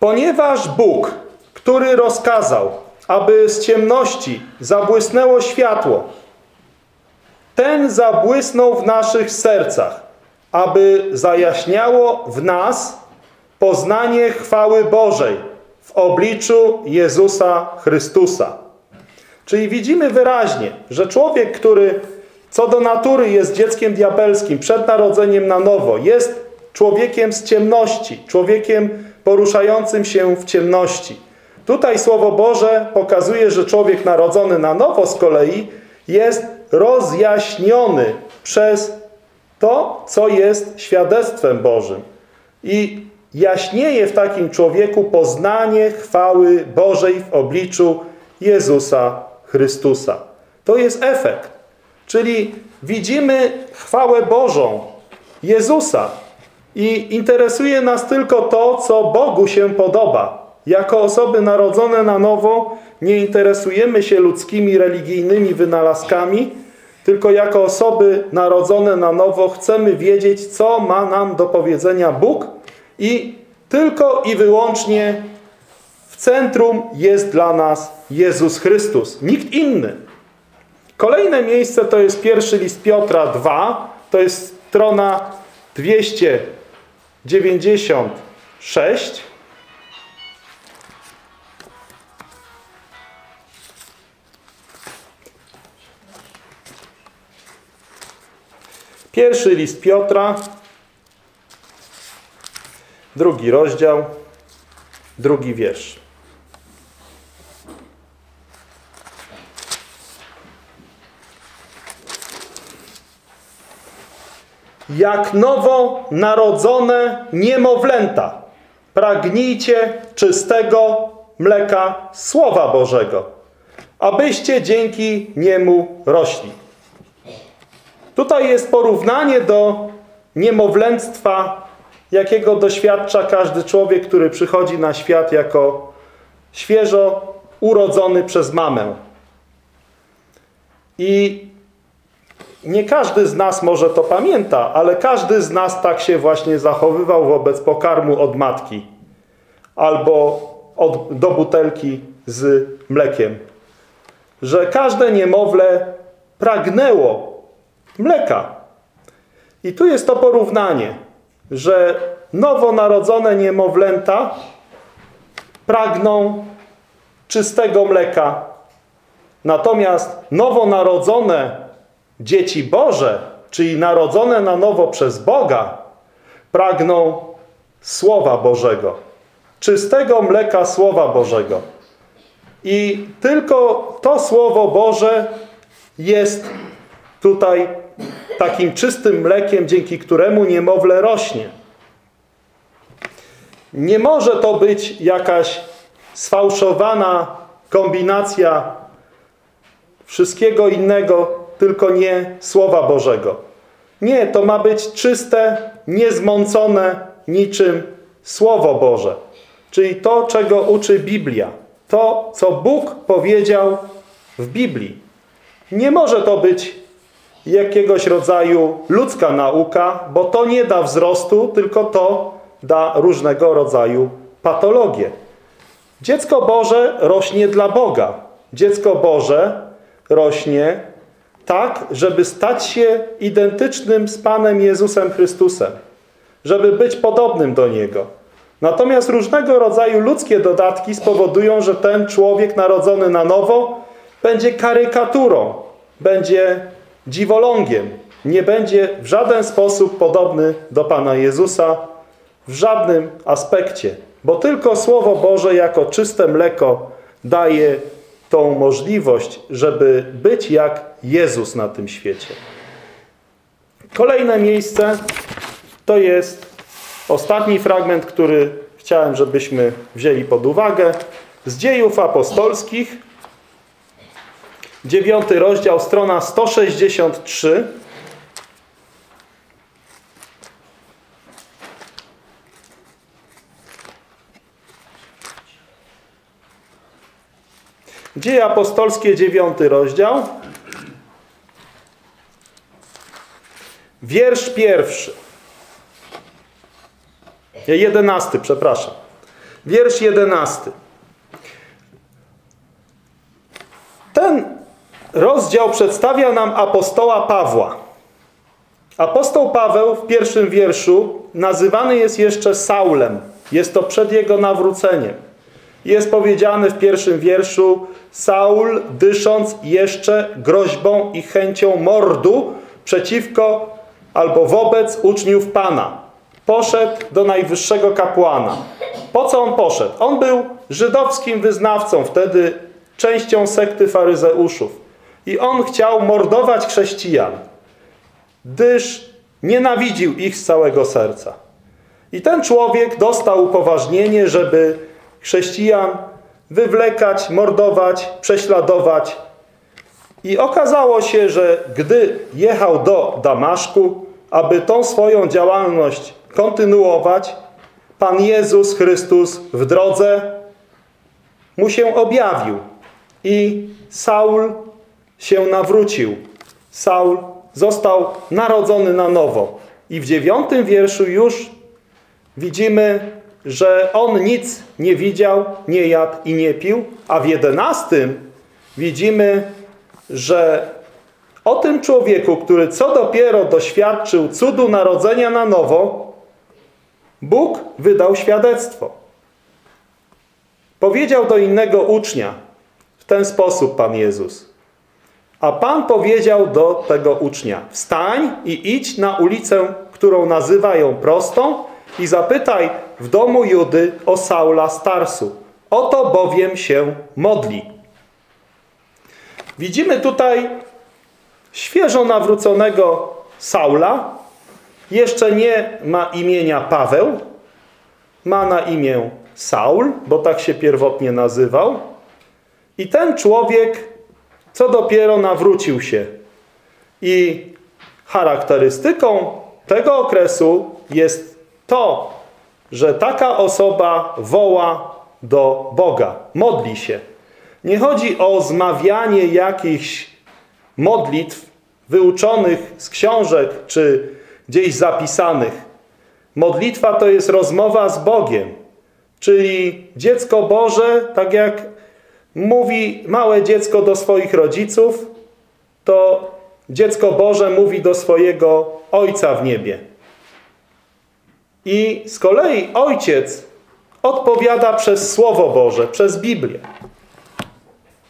Ponieważ Bóg, który rozkazał, aby z ciemności zabłysnęło światło, ten zabłysnął w naszych sercach, aby zajaśniało w nas poznanie chwały Bożej w obliczu Jezusa Chrystusa. Czyli widzimy wyraźnie, że człowiek, który co do natury jest dzieckiem diabelskim przed narodzeniem na nowo, jest człowiekiem z ciemności, człowiekiem poruszającym się w ciemności. Tutaj Słowo Boże pokazuje, że człowiek narodzony na nowo z kolei jest rozjaśniony przez to, co jest świadectwem Bożym. I jaśnieje w takim człowieku poznanie chwały Bożej w obliczu Jezusa Chrystusa. To jest efekt. Czyli widzimy chwałę Bożą Jezusa i interesuje nas tylko to, co Bogu się podoba. Jako osoby narodzone na nowo nie interesujemy się ludzkimi religijnymi wynalazkami, tylko jako osoby narodzone na nowo chcemy wiedzieć, co ma nam do powiedzenia Bóg i tylko i wyłącznie w centrum jest dla nas Jezus Chrystus, nikt inny. Kolejne miejsce to jest pierwszy list Piotra 2, to jest strona 296. Pierwszy list Piotra, drugi rozdział, drugi wiersz. Jak nowo narodzone niemowlęta, pragnijcie czystego mleka Słowa Bożego, abyście dzięki niemu rośli. Tutaj jest porównanie do niemowlęctwa, jakiego doświadcza każdy człowiek, który przychodzi na świat jako świeżo urodzony przez mamę. I nie każdy z nas może to pamięta, ale każdy z nas tak się właśnie zachowywał wobec pokarmu od matki albo od, do butelki z mlekiem. Że każde niemowlę pragnęło mleka. I tu jest to porównanie, że nowonarodzone niemowlęta pragną czystego mleka, natomiast nowonarodzone dzieci Boże, czyli narodzone na nowo przez Boga, pragną Słowa Bożego, czystego mleka Słowa Bożego. I tylko to Słowo Boże jest tutaj takim czystym mlekiem, dzięki któremu niemowlę rośnie. Nie może to być jakaś sfałszowana kombinacja wszystkiego innego, tylko nie Słowa Bożego. Nie, to ma być czyste, niezmącone niczym Słowo Boże. Czyli to, czego uczy Biblia. To, co Bóg powiedział w Biblii. Nie może to być jakiegoś rodzaju ludzka nauka, bo to nie da wzrostu, tylko to da różnego rodzaju patologie. Dziecko Boże rośnie dla Boga. Dziecko Boże rośnie tak, żeby stać się identycznym z Panem Jezusem Chrystusem. Żeby być podobnym do Niego. Natomiast różnego rodzaju ludzkie dodatki spowodują, że ten człowiek narodzony na nowo będzie karykaturą, będzie dziwolągiem, nie będzie w żaden sposób podobny do Pana Jezusa w żadnym aspekcie. Bo tylko Słowo Boże jako czyste mleko daje tą możliwość, żeby być jak Jezus na tym świecie. Kolejne miejsce to jest ostatni fragment, który chciałem, żebyśmy wzięli pod uwagę. Z dziejów apostolskich, dziewiąty rozdział, strona 163. Dzieje apostolskie, dziewiąty rozdział. Wiersz pierwszy. Jedenasty, przepraszam. Wiersz jedenasty. Ten rozdział przedstawia nam apostoła Pawła. Apostoł Paweł w pierwszym wierszu nazywany jest jeszcze Saulem. Jest to przed jego nawróceniem. Jest powiedziane w pierwszym wierszu Saul, dysząc jeszcze groźbą i chęcią mordu przeciwko albo wobec uczniów Pana. Poszedł do najwyższego kapłana. Po co on poszedł? On był żydowskim wyznawcą, wtedy częścią sekty faryzeuszów. I on chciał mordować chrześcijan, gdyż nienawidził ich z całego serca. I ten człowiek dostał upoważnienie, żeby chrześcijan wywlekać, mordować, prześladować. I okazało się, że gdy jechał do Damaszku, aby tą swoją działalność kontynuować, Pan Jezus Chrystus w drodze mu się objawił i Saul się nawrócił. Saul został narodzony na nowo. I w dziewiątym wierszu już widzimy, że on nic nie widział, nie jadł i nie pił, a w jedenastym widzimy, że o tym człowieku, który co dopiero doświadczył cudu narodzenia na nowo, Bóg wydał świadectwo. Powiedział do innego ucznia w ten sposób Pan Jezus. A Pan powiedział do tego ucznia, wstań i idź na ulicę, którą nazywają prostą i zapytaj w domu Judy o Saula Starsu. Oto bowiem się modli. Widzimy tutaj świeżo nawróconego Saula. Jeszcze nie ma imienia Paweł. Ma na imię Saul, bo tak się pierwotnie nazywał. I ten człowiek co dopiero nawrócił się. I charakterystyką tego okresu jest to, że taka osoba woła do Boga, modli się. Nie chodzi o zmawianie jakichś modlitw wyuczonych z książek czy gdzieś zapisanych. Modlitwa to jest rozmowa z Bogiem, czyli dziecko Boże, tak jak mówi małe dziecko do swoich rodziców, to dziecko Boże mówi do swojego Ojca w niebie. I z kolei Ojciec odpowiada przez Słowo Boże, przez Biblię.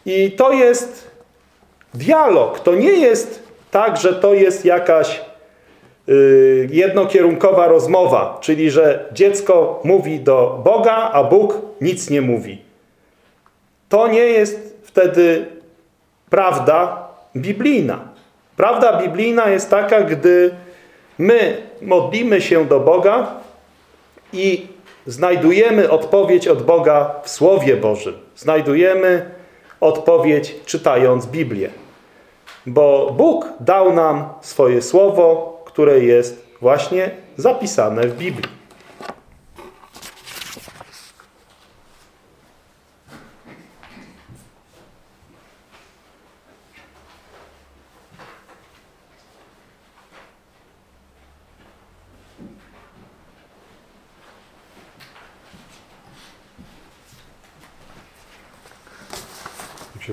I to jest dialog. To nie jest tak, że to jest jakaś yy, jednokierunkowa rozmowa, czyli że dziecko mówi do Boga, a Bóg nic nie mówi. To nie jest wtedy prawda biblijna. Prawda biblijna jest taka, gdy my modlimy się do Boga i znajdujemy odpowiedź od Boga w Słowie Bożym. Znajdujemy odpowiedź czytając Biblię. Bo Bóg dał nam swoje Słowo, które jest właśnie zapisane w Biblii.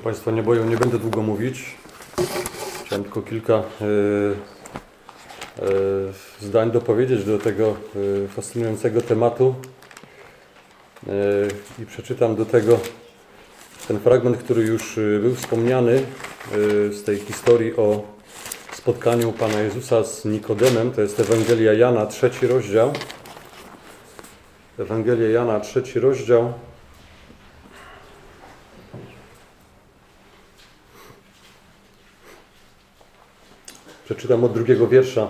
Państwo nie boją, nie będę długo mówić. Chciałem tylko kilka e, zdań dopowiedzieć do tego e, fascynującego tematu. I przeczytam do tego ten fragment, który już był wspomniany z tej historii o spotkaniu Pana Jezusa z Nikodemem. To jest Ewangelia Jana, trzeci rozdział. Ewangelia Jana, trzeci rozdział. Przeczytam od drugiego wiersza.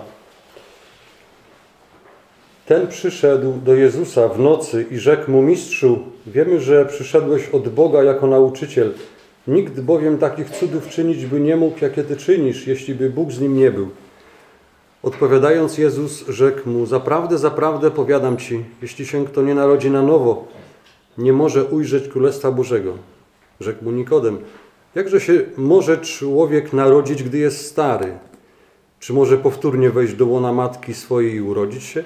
Ten przyszedł do Jezusa w nocy i rzekł mu: Mistrzu, wiemy, że przyszedłeś od Boga jako nauczyciel. Nikt bowiem takich cudów czynić by nie mógł, jakie ty czynisz, jeśli by Bóg z nim nie był. Odpowiadając Jezus, rzekł mu: Zaprawdę, zaprawdę powiadam ci, jeśli się kto nie narodzi na nowo, nie może ujrzeć Królestwa Bożego. Rzekł mu Nikodem: Jakże się może człowiek narodzić, gdy jest stary? Czy może powtórnie wejść do łona matki swojej i urodzić się?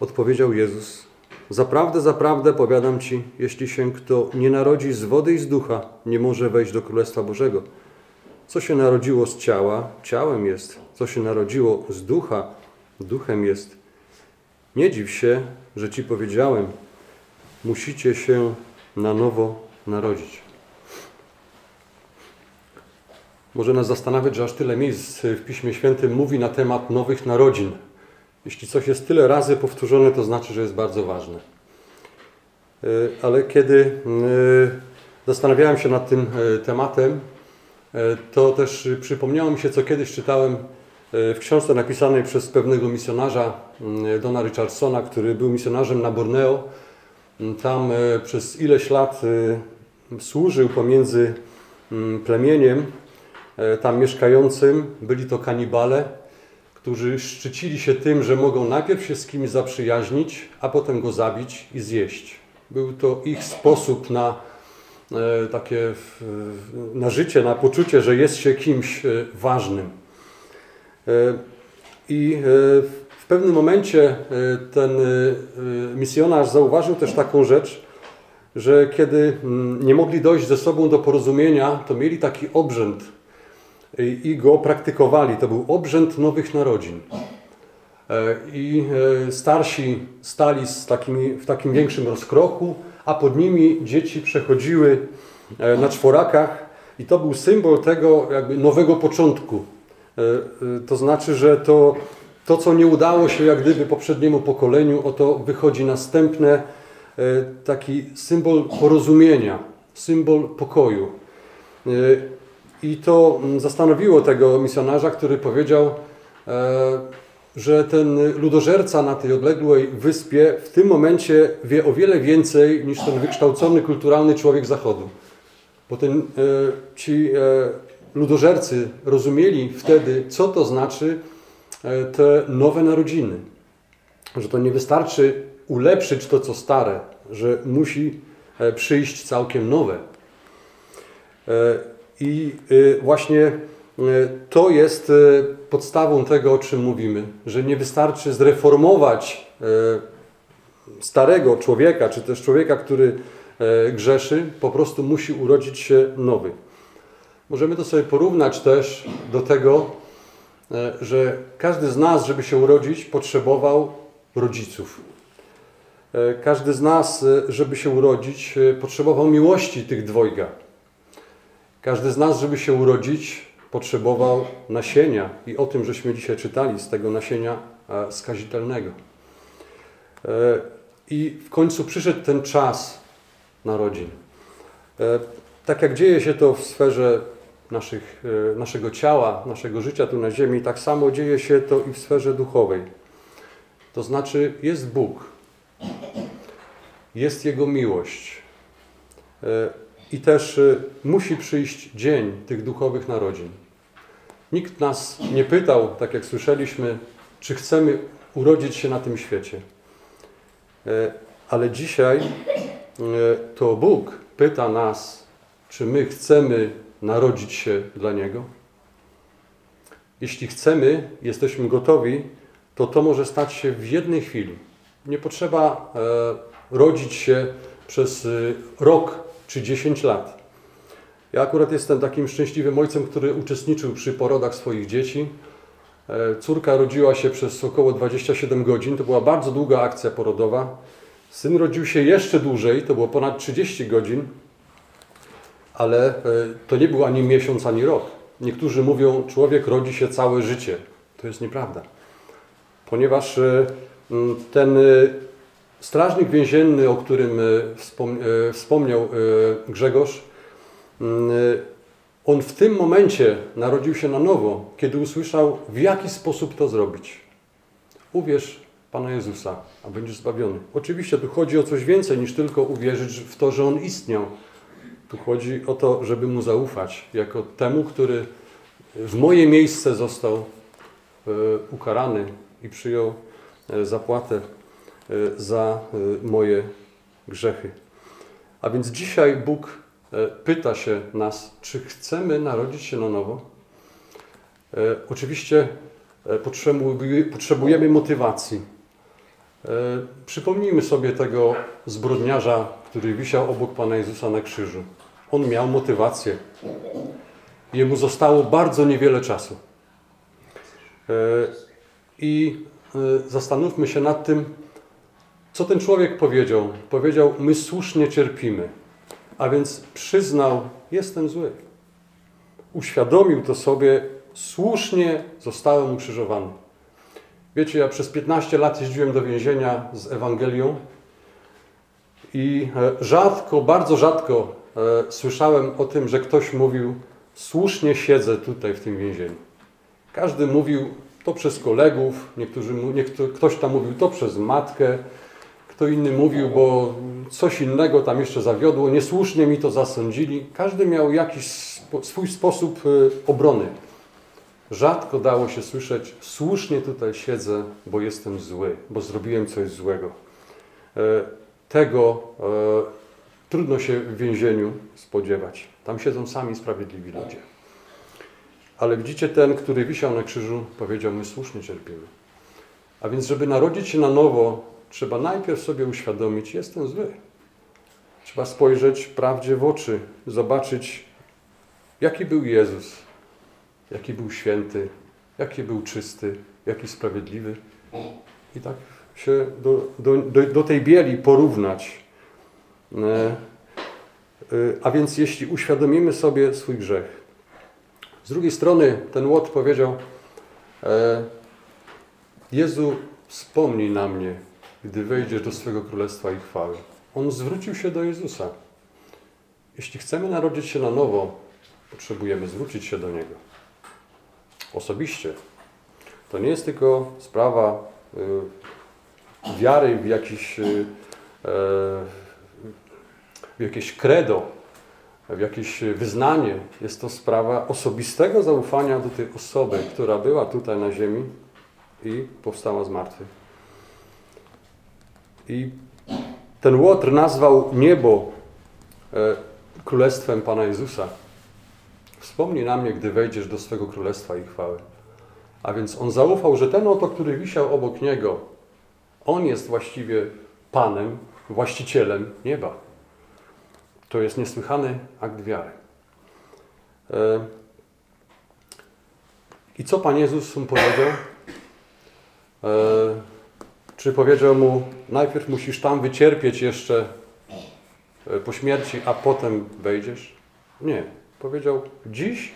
Odpowiedział Jezus: Zaprawdę, zaprawdę powiadam ci, jeśli się kto nie narodzi z wody i z ducha, nie może wejść do Królestwa Bożego. Co się narodziło z ciała, ciałem jest. Co się narodziło z ducha, duchem jest. Nie dziw się, że ci powiedziałem, musicie się na nowo narodzić. Może nas zastanawiać, że aż tyle miejsc w Piśmie Świętym mówi na temat nowych narodzin. Jeśli coś jest tyle razy powtórzone, to znaczy, że jest bardzo ważne. E, Ale kiedy e, zastanawiałem się nad tym e, tematem, to też przypomniało mi się, co kiedyś czytałem w książce napisanej przez pewnego misjonarza, Dona Richardsona, który był misjonarzem na Borneo. Tam przez ileś lat służył pomiędzy plemieniem tam mieszkającym. Byli to kanibale, którzy szczycili się tym, że mogą najpierw się z kimś zaprzyjaźnić, a potem go zabić i zjeść. Był to ich sposób na e, takie na życie, na poczucie, że jest się kimś e, ważnym. E, I w pewnym momencie ten misjonarz zauważył też taką rzecz, że kiedy mm, nie mogli dojść ze sobą do porozumienia, to mieli taki obrzęd i go praktykowali. To był obrzęd nowych narodzin. I starsi stali z takimi, w takim większym rozkroku, a pod nimi dzieci przechodziły na czworakach i to był symbol tego jakby nowego początku. To znaczy, że to, to co nie udało się jak gdyby poprzedniemu pokoleniu, oto wychodzi następne, taki symbol porozumienia, symbol pokoju. I to zastanowiło tego misjonarza, który powiedział, że ten ludożerca na tej odległej wyspie w tym momencie wie o wiele więcej niż ten wykształcony, kulturalny człowiek Zachodu. Bo ten, ci ludożercy rozumieli wtedy, co to znaczy te nowe narodziny. Że to nie wystarczy ulepszyć to, co stare, że musi e, przyjść całkiem nowe. I e, właśnie e, to jest e, podstawą tego, o czym mówimy, że nie wystarczy zreformować starego człowieka, czy też człowieka, który grzeszy, po prostu musi urodzić się nowy. Możemy to sobie porównać też do tego, że każdy z nas, żeby się urodzić, potrzebował rodziców. Każdy z nas, żeby się urodzić, potrzebował miłości tych dwojga. Każdy z nas, żeby się urodzić, potrzebował nasienia i o tym, żeśmy dzisiaj czytali, z tego nasienia e, skazitelnego. E, I w końcu przyszedł ten czas narodzin. E, Tak jak dzieje się to w sferze naszych, naszego ciała, naszego życia tu na ziemi, tak samo dzieje się to i w sferze duchowej. To znaczy jest Bóg, jest Jego miłość. I też e, musi przyjść dzień tych duchowych narodzin. Nikt nas nie pytał, tak jak słyszeliśmy, czy chcemy urodzić się na tym świecie. E, Ale dzisiaj e, to Bóg pyta nas, czy my chcemy narodzić się dla Niego. Jeśli chcemy, jesteśmy gotowi, to to może stać się w jednej chwili. Nie potrzeba e, rodzić się przez e, rok czy 10 lat. Ja akurat jestem takim szczęśliwym ojcem, który uczestniczył przy porodach swoich dzieci. E, Córka rodziła się przez około 27 godzin. To była bardzo długa akcja porodowa. Syn rodził się jeszcze dłużej, to było ponad 30 godzin, ale e, to nie był ani miesiąc, ani rok. Niektórzy mówią, człowiek rodzi się całe życie. To jest nieprawda. Ponieważ e, ten strażnik więzienny, o którym e, e, wspomniał e, Grzegorz, m, e, on w tym momencie narodził się na nowo, kiedy usłyszał, w jaki sposób to zrobić. Uwierz Pana Jezusa, a będziesz zbawiony. Oczywiście tu chodzi o coś więcej niż tylko uwierzyć w to, że On istniał. Tu chodzi o to, żeby Mu zaufać, jako temu, który w moje miejsce został ukarany i przyjął zapłatę za e, moje grzechy. A więc dzisiaj Bóg e, pyta się nas, czy chcemy narodzić się na nowo. E, Oczywiście e, potrzebuj- potrzebujemy motywacji. E, Przypomnijmy sobie tego zbrodniarza, który wisiał obok Pana Jezusa na krzyżu. On miał motywację. Jemu zostało bardzo niewiele czasu. E, I e, zastanówmy się nad tym, co ten człowiek powiedział. Powiedział: My słusznie cierpimy. A więc przyznał: Jestem zły. Uświadomił to sobie, słusznie zostałem ukrzyżowany. Wiecie, ja przez 15 lat jeździłem do więzienia z Ewangelią i e, rzadko, bardzo rzadko e, słyszałem o tym, że ktoś mówił: Słusznie siedzę tutaj w tym więzieniu. Każdy mówił to przez kolegów, niektórzy, niektóry, ktoś tam mówił to przez matkę, kto inny mówił, bo coś innego tam jeszcze zawiodło, niesłusznie mi to zasądzili. Każdy miał jakiś swój sposób e, obrony. Rzadko dało się słyszeć, słusznie tutaj siedzę, bo jestem zły, bo zrobiłem coś złego. E, Tego e, trudno się w więzieniu spodziewać. Tam siedzą sami sprawiedliwi ludzie. Ale widzicie, ten, który wisiał na krzyżu, powiedział: My słusznie cierpimy. A więc, żeby narodzić się na nowo, trzeba najpierw sobie uświadomić: Jestem zły. Trzeba spojrzeć prawdzie w oczy, zobaczyć, jaki był Jezus, jaki był święty, jaki był czysty, jaki sprawiedliwy. I tak się do, do, do, do tej bieli porównać. E, e, A więc jeśli uświadomimy sobie swój grzech. Z drugiej strony ten Łot powiedział e, Jezu, wspomnij na mnie, gdy wejdziesz do swego królestwa i chwały. On zwrócił się do Jezusa. Jeśli chcemy narodzić się na nowo, potrzebujemy zwrócić się do Niego. Osobiście. To nie jest tylko sprawa y, wiary w jakiś, y, e, w jakieś credo, w jakieś wyznanie. Jest to sprawa osobistego zaufania do tej osoby, która była tutaj na ziemi i powstała z martwych. I ten Łotr nazwał niebo e, królestwem Pana Jezusa. Wspomnij na mnie, gdy wejdziesz do swego królestwa i chwały. A więc on zaufał, że ten oto, który wisiał obok niego, on jest właściwie Panem, właścicielem nieba. To jest niesłychany akt wiary. E, I co Pan Jezus mu powiedział? Czy powiedział mu, najpierw musisz tam wycierpieć jeszcze e, po śmierci, a potem wejdziesz? Nie. Powiedział, dziś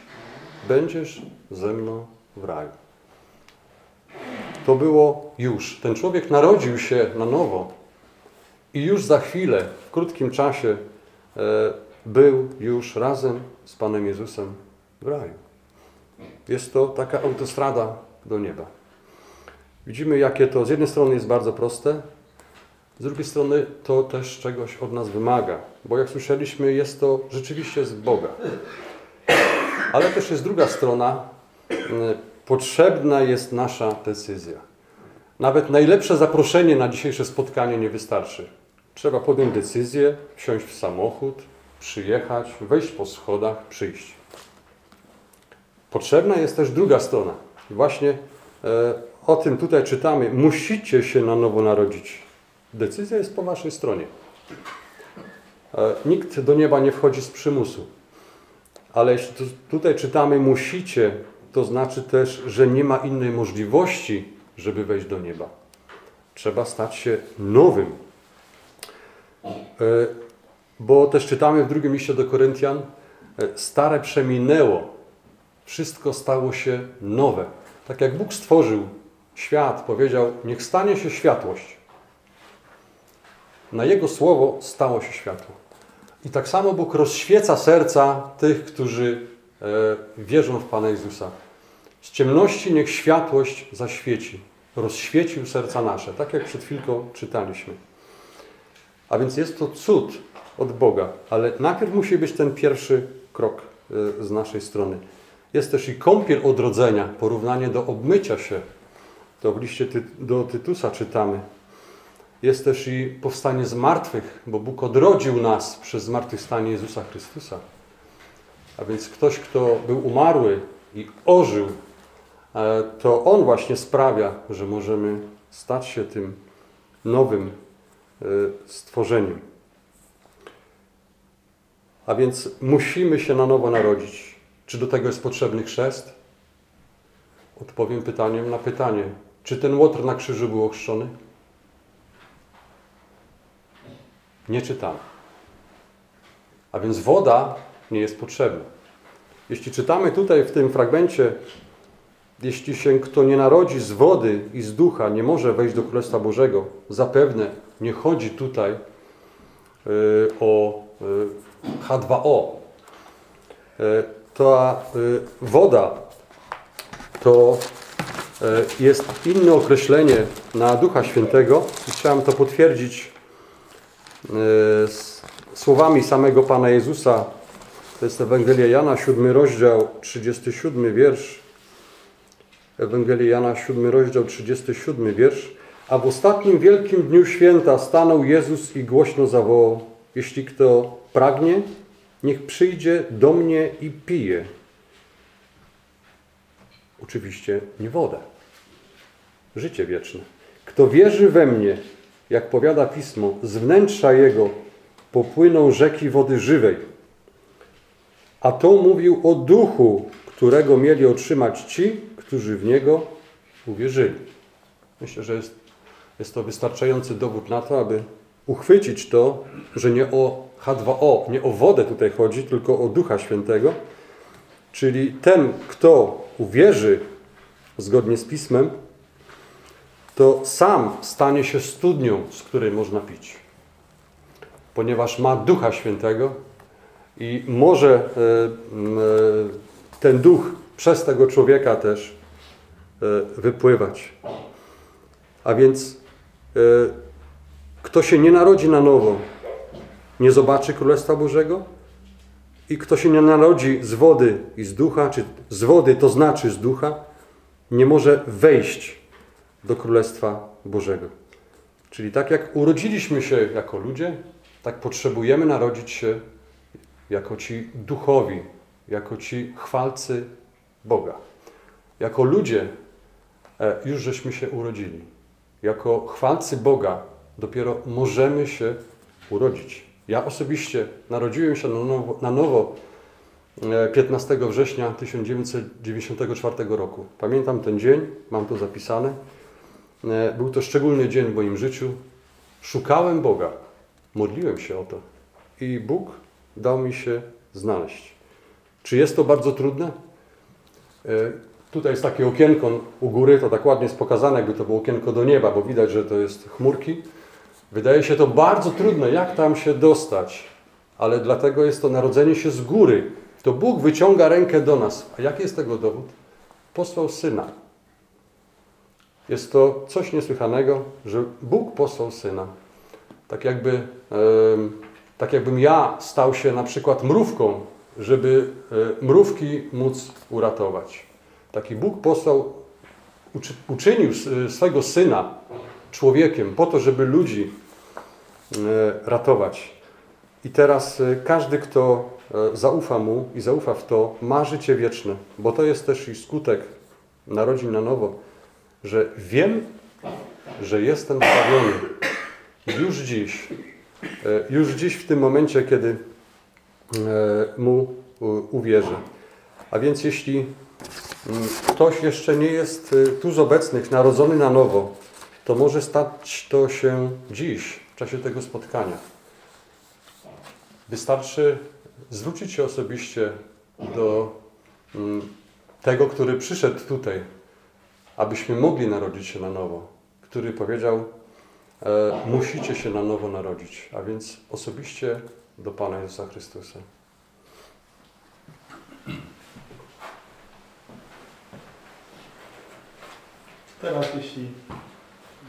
będziesz ze mną w raju. To było już. Ten człowiek narodził się na nowo i już za chwilę, w krótkim czasie, e, był już razem z Panem Jezusem w raju. Jest to taka autostrada do nieba. Widzimy, jakie to z jednej strony jest bardzo proste, z drugiej strony to też czegoś od nas wymaga, bo jak słyszeliśmy, jest to rzeczywiście z Boga. Ale też jest druga strona, mm, potrzebna jest nasza decyzja. Nawet najlepsze zaproszenie na dzisiejsze spotkanie nie wystarczy. Trzeba podjąć decyzję, wsiąść w samochód, przyjechać, wejść po schodach, przyjść. Potrzebna jest też druga strona. Właśnie e, o tym tutaj czytamy. Musicie się na nowo narodzić. Decyzja jest po waszej stronie. E, nikt do nieba nie wchodzi z przymusu. Ale jeśli tu, tutaj czytamy musicie, to znaczy też, że nie ma innej możliwości, żeby wejść do nieba. Trzeba stać się nowym. E, Bo też czytamy w drugim liście do Koryntian, e, stare przeminęło, wszystko stało się nowe. Tak jak Bóg stworzył świat, powiedział, niech stanie się światłość. Na Jego słowo stało się światło. I tak samo Bóg rozświeca serca tych, którzy e, wierzą w Pana Jezusa. Z ciemności niech światłość zaświeci. Rozświecił serca nasze, tak jak przed chwilką czytaliśmy. A więc jest to cud od Boga, ale najpierw musi być ten pierwszy krok e, z naszej strony. Jest też i kąpiel odrodzenia, porównanie do obmycia się. To w liście do Tytusa czytamy. Jest też i powstanie z martwych, bo Bóg odrodził nas przez zmartwychwstanie Jezusa Chrystusa. A więc ktoś, kto był umarły i ożył, e, to On właśnie sprawia, że możemy stać się tym nowym e, stworzeniem. A więc musimy się na nowo narodzić. Czy do tego jest potrzebny chrzest? Odpowiem pytaniem na pytanie. Czy ten łotr na krzyżu był ochrzczony? Nie czytamy. A więc woda nie jest potrzebna. Jeśli czytamy tutaj w tym fragmencie, jeśli się kto nie narodzi z wody i z ducha, nie może wejść do Królestwa Bożego, zapewne nie chodzi tutaj y, o y, H2O. Y, ta woda to jest inne określenie na Ducha Świętego i chciałem to potwierdzić z słowami samego Pana Jezusa. To jest Ewangelia Jana, 7 rozdział, 37 wiersz. Ewangelia Jana, 7 rozdział, 37 wiersz. A w ostatnim wielkim dniu święta stanął Jezus i głośno zawołał: Jeśli kto pragnie, niech przyjdzie do mnie i pije. Oczywiście nie wodę. Życie wieczne. Kto wierzy we mnie, jak powiada pismo, z wnętrza jego popłyną rzeki wody żywej. A to mówił o duchu, którego mieli otrzymać ci, którzy w niego uwierzyli. Myślę, że jest, jest to wystarczający dowód na to, aby uchwycić to, że nie o H2O, nie o wodę tutaj chodzi, tylko o Ducha Świętego. Czyli ten, kto uwierzy zgodnie z Pismem, to sam stanie się studnią, z której można pić. Ponieważ ma Ducha Świętego i może e, e, ten duch przez tego człowieka też e, wypływać. A więc kto się nie narodzi na nowo, nie zobaczy Królestwa Bożego i kto się nie narodzi z wody i z ducha, czy z wody to znaczy z ducha, nie może wejść do Królestwa Bożego. Czyli tak jak urodziliśmy się jako ludzie, tak potrzebujemy narodzić się jako ci duchowi, jako ci chwalcy Boga. Jako ludzie e, już żeśmy się urodzili. Jako chwalcy Boga dopiero możemy się urodzić. Ja osobiście narodziłem się na nowo, na nowo e, 15 września 1994 roku. Pamiętam ten dzień, mam to zapisane. E, Był to szczególny dzień w moim życiu. Szukałem Boga, modliłem się o to i Bóg dał mi się znaleźć. Czy jest to bardzo trudne? E, Tutaj jest takie okienko u góry, to tak ładnie jest pokazane, jakby to było okienko do nieba, bo widać, że to jest chmurki. Wydaje się to bardzo trudne, jak tam się dostać, ale dlatego jest to narodzenie się z góry. To Bóg wyciąga rękę do nas. A jaki jest tego dowód? Posłał syna. Jest to coś niesłychanego, że Bóg posłał syna. Tak jakby, tak jakbym ja stał się na przykład mrówką, żeby e, mrówki móc uratować. Taki Bóg posłał, uczy, uczynił s- swego syna człowiekiem po to, żeby ludzi e, ratować. I teraz e, każdy, kto e, zaufa mu i zaufa w to, ma życie wieczne, bo to jest też i skutek narodzin na nowo, że wiem, że jestem zbawiony już dziś, e, już dziś w tym momencie, kiedy e, mu uwierzę. A więc jeśli mm, ktoś jeszcze nie jest e, tu z obecnych, narodzony na nowo, to może stać to się dziś, w czasie tego spotkania. Wystarczy zwrócić się osobiście do mm, tego, który przyszedł tutaj, abyśmy mogli narodzić się na nowo, który powiedział, e, musicie się na nowo narodzić, a więc osobiście do Pana Jezusa Chrystusa. Teraz jeśli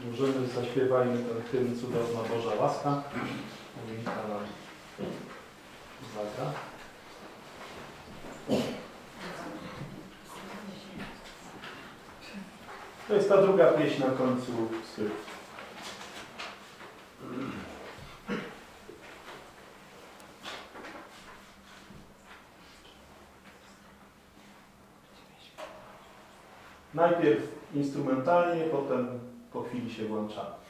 możemy, zaśpiewajmy ten hymn Cudowna Boża Łaska. Zagra. To jest ta druga pieśń na końcu skryptu. Najpierw instrumentalnie, potem po chwili się włączamy.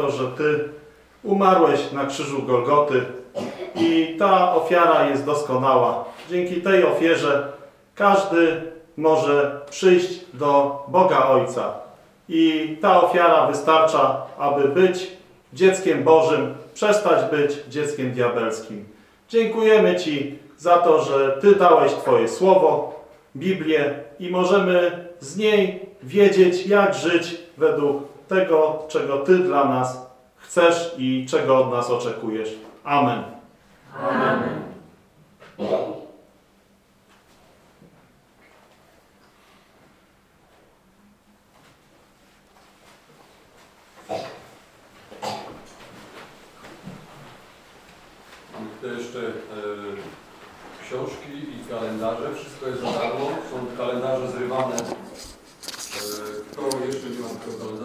To, że Ty umarłeś na krzyżu Golgoty i ta ofiara jest doskonała. Dzięki tej ofierze każdy może przyjść do Boga Ojca. I ta ofiara wystarcza, aby być dzieckiem Bożym, przestać być dzieckiem diabelskim. Dziękujemy Ci za to, że Ty dałeś Twoje słowo, Biblię i możemy z niej wiedzieć, jak żyć według tego, czego Ty dla nas chcesz i czego od nas oczekujesz. Amen. Mamy tutaj jeszcze e, książki i kalendarze. Wszystko jest za darmo. Są kalendarze zrywane. E, kto jeszcze nie ma tego kalendarza?